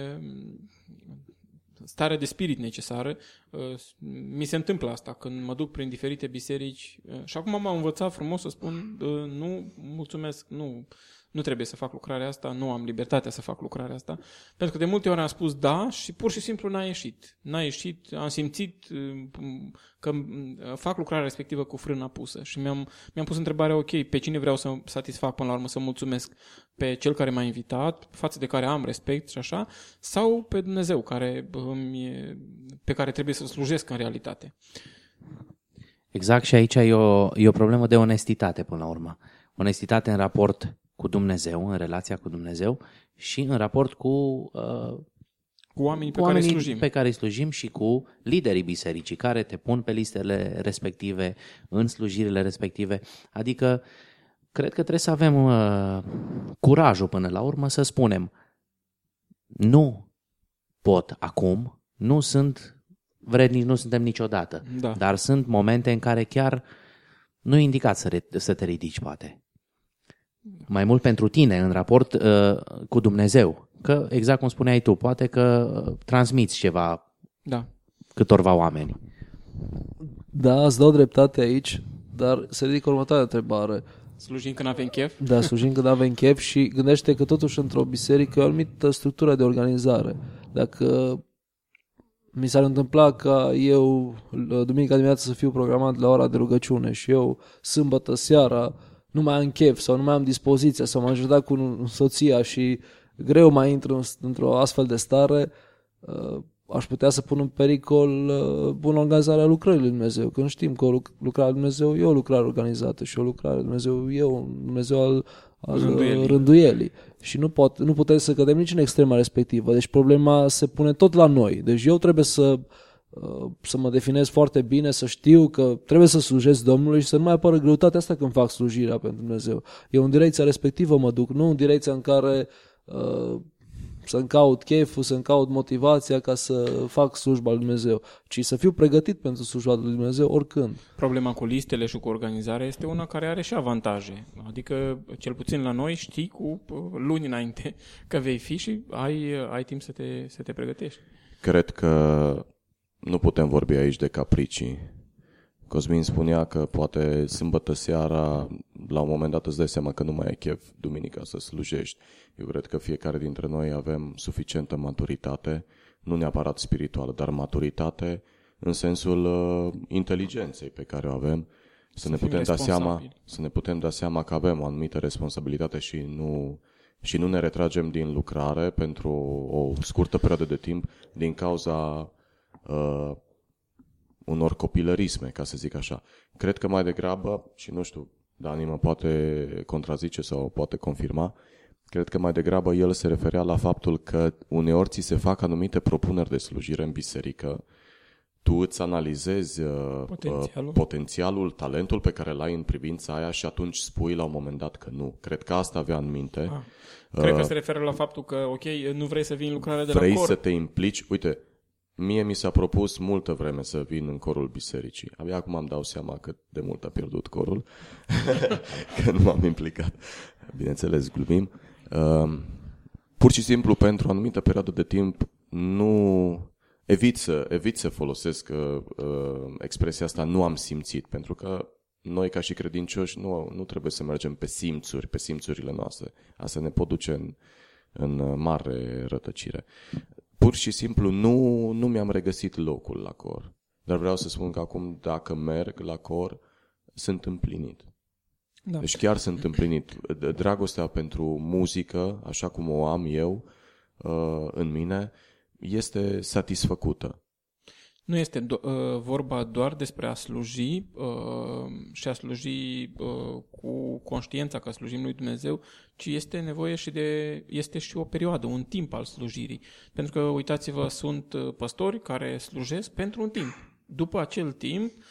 starea de spirit necesară. Mi se întâmplă asta când mă duc prin diferite biserici și acum m-am învățat frumos să spun nu, mulțumesc, nu, nu trebuie să fac lucrarea asta, nu am libertatea să fac lucrarea asta. Pentru că de multe ori am spus da și pur și simplu n-a ieșit. N-a ieșit, am simțit că fac lucrarea respectivă cu frâna pusă și mi-am, mi-am pus întrebarea, ok, pe cine vreau să satisfac până la urmă, să mulțumesc pe cel care m-a invitat, față de care am respect și așa, sau pe Dumnezeu care, pe care trebuie să slujesc în realitate. Exact și aici e o, e o problemă de onestitate până la urmă. Onestitate în raport cu Dumnezeu, în relația cu Dumnezeu și în raport cu uh, cu oamenii pe oamenii care îi slujim. pe care îi slujim și cu liderii bisericii care te pun pe listele respective, în slujirile respective. Adică cred că trebuie să avem uh, curajul până la urmă să spunem nu pot acum, nu sunt vrednici, nu suntem niciodată, da. dar sunt momente în care chiar nu e indicat să, re- să te ridici, poate. Mai mult pentru tine, în raport uh, cu Dumnezeu. Că, exact cum spuneai tu, poate că transmiți ceva da. câtorva oameni. Da, îți dau dreptate aici, dar se ridică următoarea întrebare. Slujim când avem chef? Da, slujim când avem chef și gândește că totuși într-o biserică e o anumită structură de organizare. Dacă mi s-ar întâmpla ca eu duminica dimineața să fiu programat la ora de rugăciune și eu sâmbătă seara nu mai am chef sau nu mai am dispoziția sau m-am jucat cu soția și greu mai intru în- într-o astfel de stare, uh, aș putea să pun în pericol uh, bună organizarea lucrării lui Dumnezeu. Când știm că o luc- lucrarea lui Dumnezeu e o lucrare organizată și o lucrare lui Dumnezeu e un Dumnezeu al, al Rânduielii. rânduielii. rânduielii. Și nu, pot, nu putem să cădem nici în extrema respectivă. Deci problema se pune tot la noi. Deci eu trebuie să uh, să mă definez foarte bine, să știu că trebuie să slujesc Domnului și să nu mai apară greutatea asta când fac slujirea pentru Dumnezeu. Eu în direcția respectivă mă duc, nu în direcția în care uh, să-mi caut cheful, să-mi caut motivația ca să fac slujba lui Dumnezeu, ci să fiu pregătit pentru slujba lui Dumnezeu oricând. Problema cu listele și cu organizarea este una care are și avantaje. Adică, cel puțin la noi, știi cu uh, luni înainte că vei fi și ai, uh, ai timp să te, să te pregătești. Cred că nu putem vorbi aici de capricii. Cosmin spunea că poate sâmbătă seara, la un moment dat îți dai seama că nu mai ai chef duminica să slujești. Eu cred că fiecare dintre noi avem suficientă maturitate, nu neapărat spirituală, dar maturitate în sensul uh, inteligenței pe care o avem, să, ne fim putem da seama, responsabili. să ne putem da seama că avem o anumită responsabilitate și nu și nu ne retragem din lucrare pentru o scurtă perioadă de timp din cauza uh, unor copilărisme, ca să zic așa. Cred că mai degrabă, și nu știu, Dani mă poate contrazice sau poate confirma, cred că mai degrabă el se referea la faptul că uneori ți se fac anumite propuneri de slujire în biserică, tu îți analizezi uh, Potențialul. uh, potențialul, talentul pe care l-ai în privința aia și atunci spui la un moment dat că nu. Cred că asta avea în minte. Ah. Cred că se referă la faptul că, ok, nu vrei să vii în lucrarea de vrei la cor. să te implici. Uite, mie mi s-a propus multă vreme să vin în corul bisericii. Abia acum îmi dau seama că de mult a pierdut corul, că nu m-am implicat. Bineînțeles, glumim. Uh, pur și simplu, pentru o anumită perioadă de timp, nu evit să, evit să folosesc uh, uh, expresia asta nu am simțit, pentru că noi ca și credincioși nu, nu trebuie să mergem pe simțuri, pe simțurile noastre. Asta ne pot duce în, în uh, mare rătăcire. Pur și simplu nu, nu mi-am regăsit locul la cor. Dar vreau să spun că acum dacă merg la cor, sunt împlinit. Da. Deci chiar sunt împlinit. D- Dragostea pentru muzică, așa cum o am eu uh, în mine, este satisfăcută. Nu este do- uh, vorba doar despre a sluji uh, și a sluji uh, cu conștiința că slujim lui Dumnezeu, ci este nevoie și de, este și o perioadă, un timp al slujirii. Pentru că, uitați-vă, sunt uh, păstori care slujesc pentru un timp. După acel timp, uh,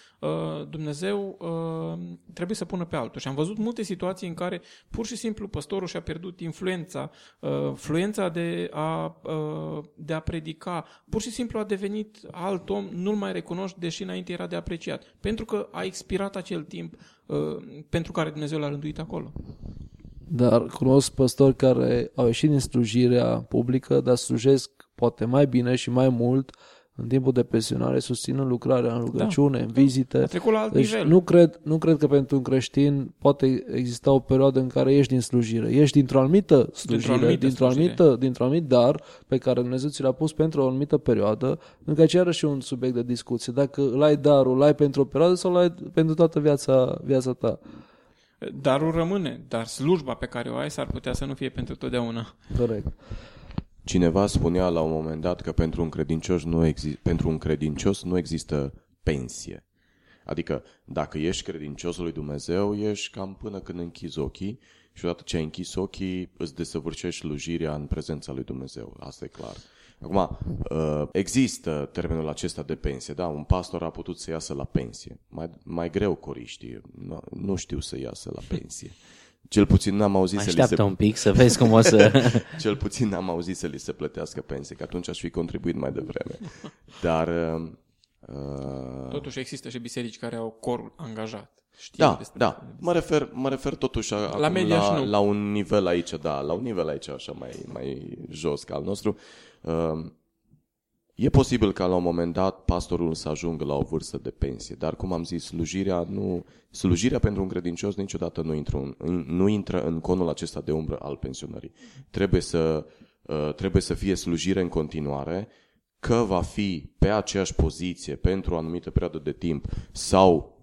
Dumnezeu uh, trebuie să pună pe altul. Și am văzut multe situații în care pur și simplu păstorul și-a pierdut influența, uh, fluența de a, uh, de a predica. Pur și simplu a devenit alt om, nu-l mai recunoști, deși înainte era de apreciat. Pentru că a expirat acel timp uh, pentru care Dumnezeu l-a rânduit acolo. Dar cunosc păstori care au ieșit din slujirea publică, dar slujesc poate mai bine și mai mult în timpul de pensionare, susținând lucrarea în rugăciune, în vizite. A trecut la alt Deci nivel. nu cred, nu cred că pentru un creștin poate exista o perioadă în care ești din slujire. Ești dintr-o anumită slujire, anumită dintr-o slujire. anumită, dintr-un anumit dar pe care Dumnezeu ți l-a pus pentru o anumită perioadă, pentru că aceea are și un subiect de discuție. Dacă îl ai darul, îl ai pentru o perioadă sau îl ai pentru toată viața, viața ta. Darul rămâne, dar slujba pe care o ai s-ar putea să nu fie pentru totdeauna. Corect. Cineva spunea la un moment dat că pentru un credincios nu, exi- pentru un credincios nu există pensie. Adică dacă ești credinciosul lui Dumnezeu, ești cam până când închizi ochii și odată ce ai închis ochii, îți desăvârșești slujirea în prezența lui Dumnezeu. Asta e clar. Acum, uh, există termenul acesta de pensie, da? Un pastor a putut să iasă la pensie. Mai, mai greu coriștii, nu, nu știu să iasă la pensie. Cel puțin n-am auzit să li se Așteaptă un pic să vezi cum o să... cel puțin n-am auzit să li se plătească pensie, că atunci aș fi contribuit mai devreme. Dar... Uh, uh, Totuși există și biserici care au corul angajat. Știu da, despre da. Mă refer, mă refer totuși a- acum Mediaș la, nu. la un nivel aici, da, la un nivel aici așa mai, mai jos ca al nostru. Uh, e posibil ca la un moment dat pastorul să ajungă la o vârstă de pensie, dar cum am zis, slujirea, nu, slujirea pentru un credincios niciodată nu intră, în, nu intră în conul acesta de umbră al pensionării. Trebuie să, uh, trebuie să fie slujire în continuare, că va fi pe aceeași poziție pentru o anumită perioadă de timp sau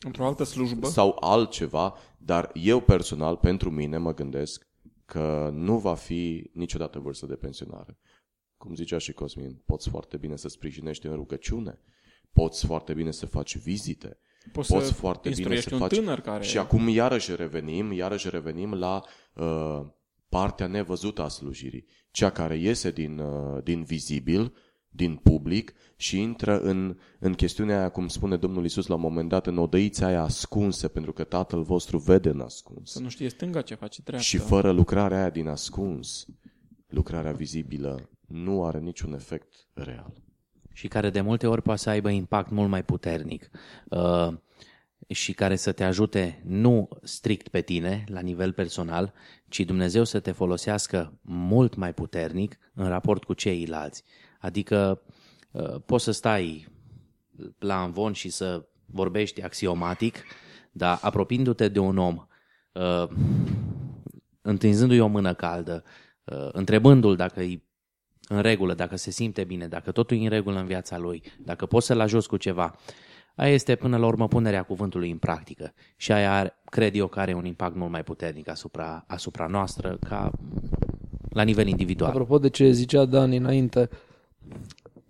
Într-o altă slujbă. sau altceva, dar eu personal, pentru mine, mă gândesc că nu va fi niciodată vârstă de pensionare. Cum zicea și Cosmin, poți foarte bine să sprijinești în rugăciune, poți foarte bine să faci vizite, Poți, poți să foarte bine instruiești să un faci... tânăr care... Și acum iarăși revenim, iarăși revenim la uh, partea nevăzută a slujirii, cea care iese din, uh, din vizibil, din public și intră în, în chestiunea aia, cum spune Domnul Isus la un moment dat, în odăița aia ascunsă, pentru că Tatăl vostru vede în ascuns. Să nu știe stânga ce face dreapta. Și fără lucrarea aia din ascuns, lucrarea vizibilă nu are niciun efect real. și care de multe ori poate să aibă impact mult mai puternic uh, și care să te ajute nu strict pe tine, la nivel personal, ci Dumnezeu să te folosească mult mai puternic în raport cu ceilalți. Adică uh, poți să stai la învon și să vorbești axiomatic, dar apropiindu-te de un om, uh, întinzându-i o mână caldă, uh, întrebându-l dacă e în regulă, dacă se simte bine, dacă totul e în regulă în viața lui, dacă poți să-l ajuți cu ceva, aia este până la urmă punerea cuvântului în practică. Și aia are, cred eu că are un impact mult mai puternic asupra, asupra noastră ca la nivel individual. Apropo de ce zicea Dani înainte,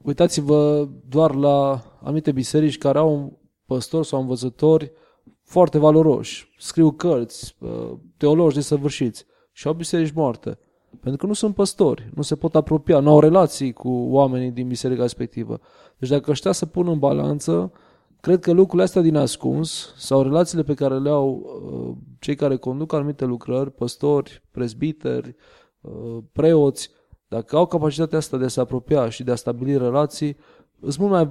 uitați-vă doar la anumite biserici care au păstori sau învățători foarte valoroși, scriu cărți, uh, teologi desăvârșiți și au biserici moarte. Pentru că nu sunt păstori, nu se pot apropia, nu au relații cu oamenii din biserica respectivă. Deci dacă ăștia se pun în balanță, cred că lucrurile astea din ascuns sau relațiile pe care le au uh, cei care conduc anumite lucrări, păstori, prezbiteri, uh, preoți, dacă au capacitatea asta de a se apropia și de a stabili relații, sunt mult mai,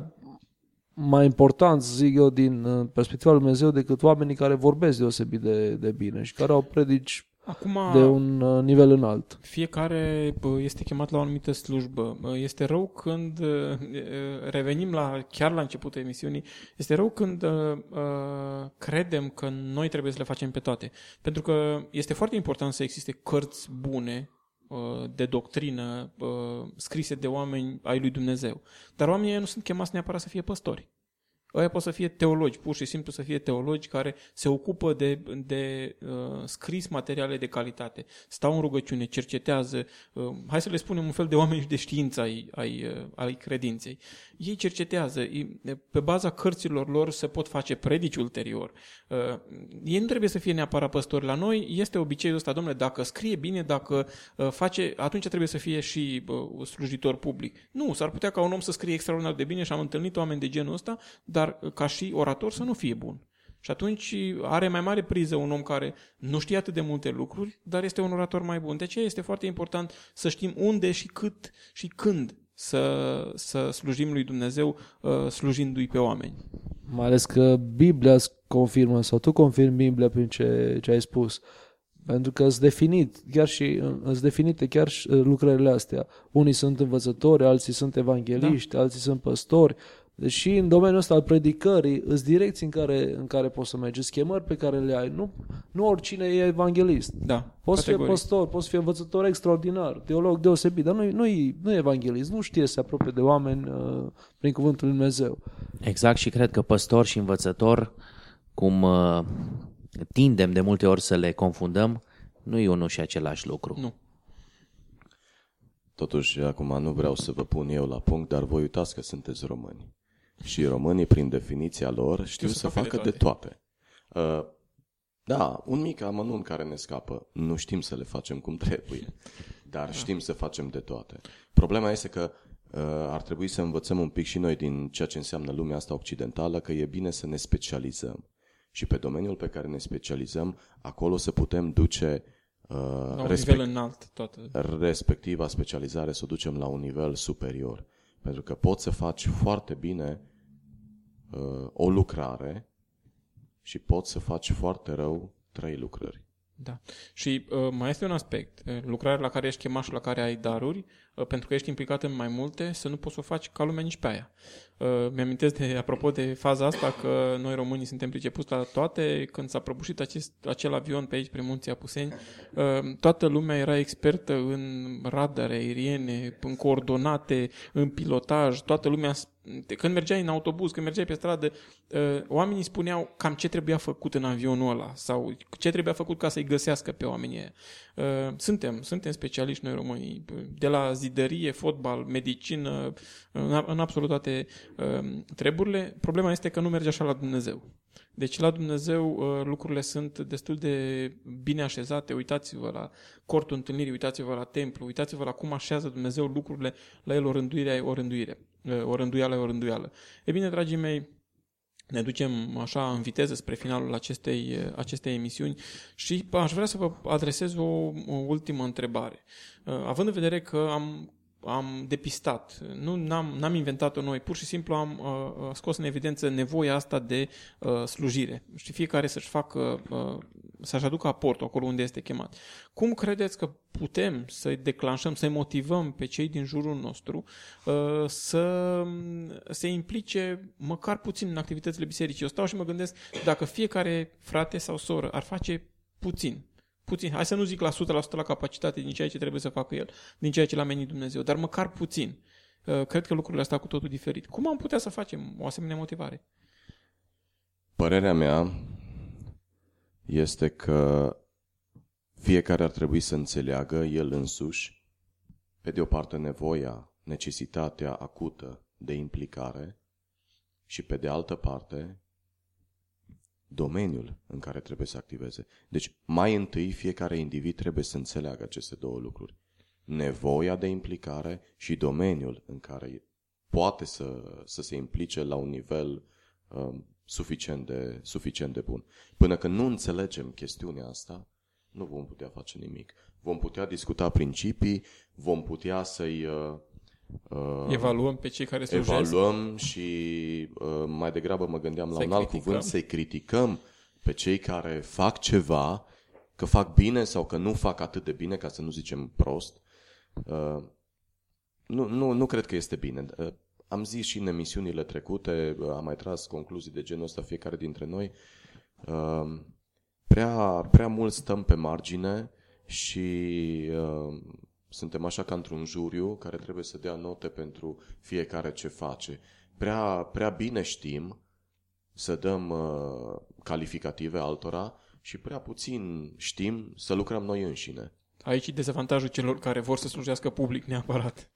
mai important, zic eu, din uh, perspectiva lui Dumnezeu decât oamenii care vorbesc deosebit de, de bine și care au predici Acum, de un uh, nivel înalt. fiecare bă, este chemat la o anumită slujbă. Bă, Este rău când uh, revenim la chiar la începutul emisiunii, este rău când uh, uh, credem că noi trebuie să le facem pe toate. Pentru că este foarte important să existe cărți bune uh, de doctrină uh, scrise de oameni ai lui Dumnezeu. Dar oamenii ăia nu sunt chemați neapărat să fie păstori. Ăia pot să fie teologi, pur și simplu să fie teologi care se ocupă de, de uh, scris materiale de calitate. Stau în rugăciune, cercetează, uh, hai să le spunem un fel de oameni de știință ai, ai, uh, ai credinței. Ei cercetează, ei, pe baza cărților lor se pot face predici ulterior. Uh, ei nu trebuie să fie neapărat păstori. La noi este obiceiul ăsta, domnule, dacă scrie bine, dacă uh, face, atunci trebuie să fie și uh, slujitor public. Nu, s-ar putea ca un om să scrie extraordinar de bine și am întâlnit oameni de genul ăsta, dar uh, ca și orator să nu fie bun. Și atunci are mai mare priză un om care nu știe atât de multe lucruri, dar este un orator mai bun. De aceea este foarte important să știm unde și cât și când să, să slujim lui Dumnezeu uh, slujindu-i pe oameni. Mai ales că Biblia îți confirmă, sau tu confirmi Biblia prin ce, ce ai spus. Pentru că îți definit, chiar și îți definite chiar și uh, lucrările astea. Unii sunt învățători, alții sunt evangeliști, da. alții sunt păstori. Deci și în domeniul ăsta al predicării, îți direcții în care, în care poți să mergi, schemări pe care le ai. Nu, nu oricine e evanghelist. Da, Poți să fie categoric. păstor, poți să fie învățător extraordinar, teolog deosebit, dar nu, nu, e, nu e evanghelist, nu știe să se apropie de oameni uh, prin cuvântul lui Dumnezeu. Exact și cred că păstor și învățător, cum uh, tindem de multe ori să le confundăm, nu e unul și același lucru. Nu. Totuși, acum nu vreau să vă pun eu la punct, dar voi uitați că sunteți români. Și românii, prin definiția lor, știu să să facă facă de de toate. Uh, da, un mic amănunt care ne scapă. Nu știm să le facem cum trebuie, dar știm să facem de toate. Problema este că uh, ar trebui să învățăm un pic și noi din ceea ce înseamnă lumea asta occidentală, că e bine să ne specializăm. Și pe domeniul pe care ne specializăm, acolo să putem duce uh, La un respect- nivel înalt toată. respectiva specializare să o ducem la un nivel superior. Pentru că poți să faci foarte bine uh, o lucrare și poți să faci foarte rău trei lucrări. Da. Și uh, mai este un aspect. Uh, lucrarea la care ești chemat și la care ai daruri, uh, pentru că ești implicat în mai multe, să nu poți să o faci ca lumea nici pe aia. Uh, Mi-amintesc de, apropo de faza asta, că noi românii suntem pricepuți la toate. Când s-a prăbușit acest, acel avion pe aici, prin munții Apuseni, uh, toată lumea era expertă în radare aeriene, în coordonate, în pilotaj, toată lumea când mergeai în autobuz, când mergeai pe stradă, uh, oamenii spuneau cam ce trebuia făcut în avionul ăla sau ce trebuia făcut ca să-i găsească pe oamenii ăia. Uh, Suntem, suntem specialiști noi românii, de la zidărie, fotbal, medicină, în, în absolut toate uh, treburile. Problema este că nu merge așa la Dumnezeu. Deci la Dumnezeu uh, lucrurile sunt destul de bine așezate. Uitați-vă la cortul întâlnirii, uitați-vă la templu, uitați-vă la cum așează Dumnezeu lucrurile la el o rânduire, o rânduire, uh, o rânduială, o rânduială. E bine, dragii mei, ne ducem așa în viteză spre finalul acestei, uh, acestei emisiuni și aș vrea să vă adresez o, o ultimă întrebare. Având în vedere că am am depistat. Nu n-am, n-am inventat-o noi, pur și simplu am uh, uh, scos în evidență nevoia asta de uh, slujire. Și fiecare să-și facă, uh, să-și aducă aportul acolo unde este chemat. Cum credeți că putem să-i declanșăm, să-i motivăm pe cei din jurul nostru uh, să se implice măcar puțin în activitățile bisericii? Eu stau și mă gândesc dacă fiecare frate sau soră ar face puțin, puțin, hai să nu zic la 100% la capacitate din ceea ce trebuie să facă el, din ceea ce l-a menit Dumnezeu, dar măcar puțin. Uh, Cred că lucrurile astea cu totul diferit. Cum am putea să facem o asemenea motivare? Părerea mea este că fiecare ar trebui să înțeleagă el însuși, pe de o parte, nevoia, necesitatea acută de implicare și pe de altă parte, domeniul în care trebuie să activeze. Deci, mai întâi, fiecare individ trebuie să înțeleagă aceste două lucruri. Nevoia de implicare și domeniul în care poate să, să se implice la un nivel um, suficient, de, suficient de bun. Până când nu înțelegem chestiunea asta, nu vom putea face nimic. Vom putea discuta principii, vom putea să-i uh, uh, Evaluăm pe cei care slujesc. evaluăm și uh, mai degrabă mă gândeam la Să-i un alt criticăm. cuvânt, să-i criticăm pe cei care fac ceva, că fac bine sau că nu fac atât de bine, ca să nu zicem prost. Uh, nu, nu, nu cred că este bine. Uh, am zis și în emisiunile trecute, uh, am mai tras concluzii de genul ăsta fiecare dintre noi. Uh, prea, prea mult stăm pe margine și uh, suntem așa ca într-un juriu care trebuie să dea note pentru fiecare ce face. Prea, prea bine știm să dăm uh, calificative altora și prea puțin știm să lucrăm noi înșine. Aici e dezavantajul celor care vor să slujească public neapărat.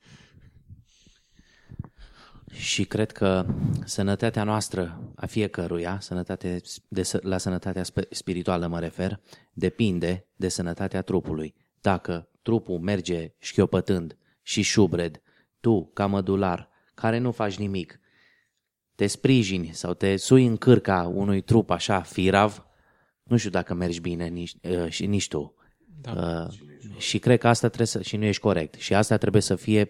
Și cred că sănătatea noastră, a fiecăruia, sănătate de, să- la sănătatea sp- spirituală mă refer, depinde de sănătatea trupului. Dacă trupul merge șchiopătând și șubred, tu, ca mădular, care nu faci nimic, te sprijini sau te sui în cârca unui trup așa firav, nu știu dacă mergi bine nici, uh, și nici tu. Da. Uh, și cred că asta trebuie să, și nu ești corect. Și asta trebuie să fie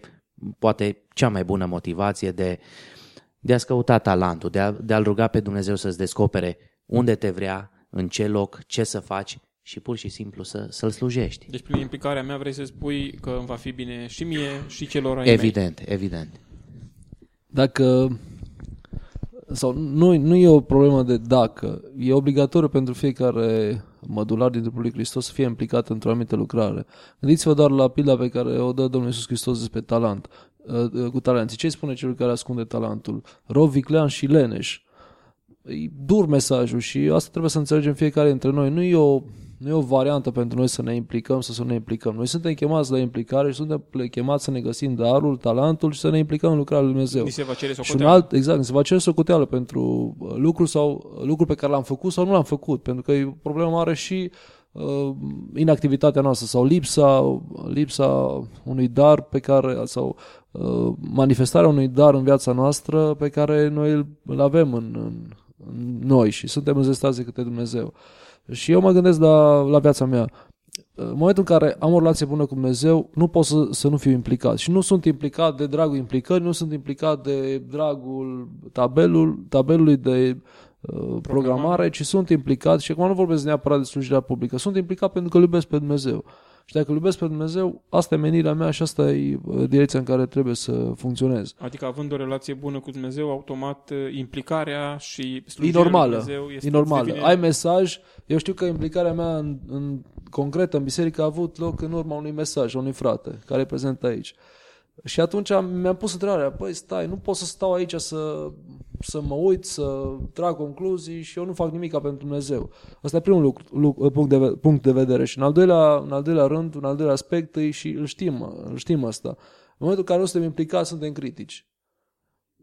poate cea mai bună motivație de, de a-ți căuta talentul, de, a, de a-L ruga pe Dumnezeu să-ți descopere unde te vrea, în ce loc, ce să faci și pur și simplu să, să-L slujești. Deci prin implicarea mea vrei să spui că îmi va fi bine și mie și celor ai mei. Evident, evident. Dacă sau nu, nu e o problemă de dacă, e obligatoriu pentru fiecare mădular din trupul lui Hristos să fie implicat într-o anumită lucrare. Gândiți-vă doar la pila pe care o dă Domnul Iisus Hristos despre talent, uh, uh, cu talenții. Ce spune celor care ascunde talentul? Rov, viclean și leneș. E dur mesajul și asta trebuie să înțelegem fiecare dintre noi. Nu e o, nu e o variantă pentru noi să ne implicăm sau să nu ne implicăm. Noi suntem chemați la implicare și suntem chemați să ne găsim darul, talentul și să ne implicăm în lucrarea lui Dumnezeu. Ni se va cere Și un socoteală. alt, exact, se va cere socoteală pentru uh, lucruri sau lucruri pe care l-am făcut sau nu l-am făcut, pentru că e o problemă mare și uh, inactivitatea noastră sau lipsa, lipsa unui dar pe care, sau uh, manifestarea unui dar în viața noastră pe care noi îl, îl avem în, în, în noi și suntem înzestați de către Dumnezeu. Și eu mă gândesc la, la viața mea. În momentul în care am o relație bună cu Dumnezeu, nu pot să, să nu fiu implicat. Și nu sunt implicat de dragul implicării, nu sunt implicat de dragul tabelul, tabelului de uh, programare, ci sunt implicat, și acum nu vorbesc neapărat de slujirea publică, sunt implicat pentru că îl iubesc pe Dumnezeu. Și dacă îl iubesc pe Dumnezeu, asta e menirea mea și asta e uh, direcția în care trebuie să funcționez. Adică având o relație bună cu Dumnezeu, automat uh, implicarea și E slujirea lui normală. Dumnezeu este E normală. devine- Ai mesaj. Eu știu că implicarea mea în, în concretă în biserică a avut loc în urma unui mesaj, a unui frate care e prezent aici. Și atunci am, mi-am pus întrebarea, păi stai, nu pot să stau aici să, să mă uit, să trag concluzii și eu nu fac nimic pentru Dumnezeu. Asta e primul lucru, lucru, punct, de, ve- punct de vedere. Și în al, doilea, în al doilea rând, un al doilea aspect e și îl știm, îl știm asta. În momentul în care nu suntem implicați, suntem critici.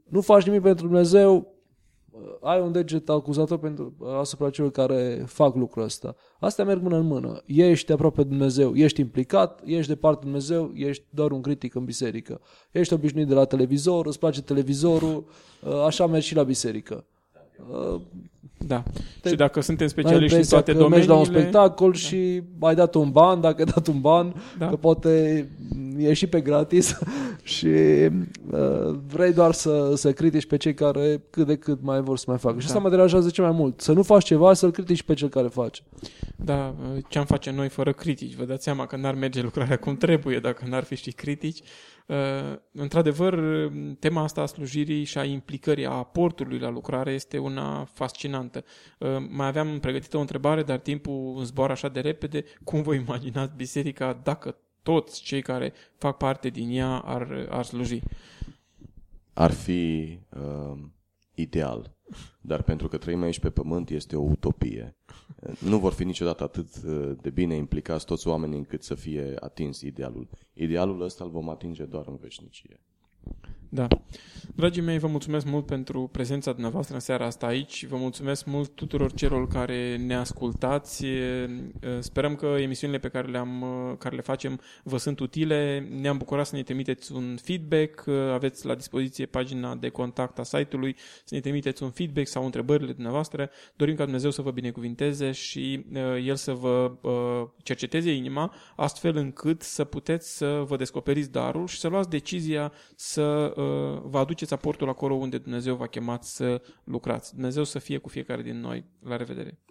Nu faci nimic pentru Dumnezeu, ai un deget acuzator pentru, asupra celor care fac lucrul ăsta. Astea merg mână în mână. Ești aproape de Dumnezeu, ești implicat, ești departe de Dumnezeu, ești doar un critic în biserică. Ești obișnuit de la televizor, îți place televizorul, așa mergi și la biserică. Da. Te- și dacă suntem Ai specialiști în impresia toate că domeniile... mergi la un spectacol și ai dat un ban, dacă ai dat un ban, Da. că poate e și pe gratis și uh, vrei doar să, să critici pe cei care cât de cât mai vor să mai facă. Și Da. asta mă deranjează ce mai mult. Să nu faci ceva, să-l critici pe cel care face. Da, ce am face noi fără critici? Vă dați seama că n-ar merge lucrarea cum trebuie dacă n-ar fi și critici. Uh, Într-adevăr, tema asta a slujirii și a implicării, a aportului la lucrare este una fascinantă. Uh, Mai aveam pregătită o întrebare, dar timpul îmi zboară așa de repede. Cum vă imaginați biserica dacă toți cei care fac parte din ea ar, ar sluji? Ar fi uh, ideal, dar pentru că trăim aici pe pământ este o utopie. Nu vor fi niciodată atât uh, de bine implicați toți oamenii încât să fie atins idealul. Idealul ăsta îl vom atinge doar în veșnicie. Da. Dragii mei, vă mulțumesc mult pentru prezența dumneavoastră în seara asta aici. Vă mulțumesc mult tuturor celor care ne ascultați. E, Sperăm că emisiunile pe care, le-am, care le facem vă sunt utile. Ne-am bucurat să ne trimiteți un feedback. Aveți la dispoziție pagina de contact a site-ului să ne trimiteți un feedback sau întrebările dumneavoastră. Dorim ca Dumnezeu să vă binecuvinteze și uh, El să vă uh, cerceteze inima astfel încât să puteți să vă descoperiți darul și să luați decizia să uh, vă aduceți aportul acolo unde Dumnezeu v-a chemat să lucrați. Dumnezeu să fie cu fiecare din noi. La revedere!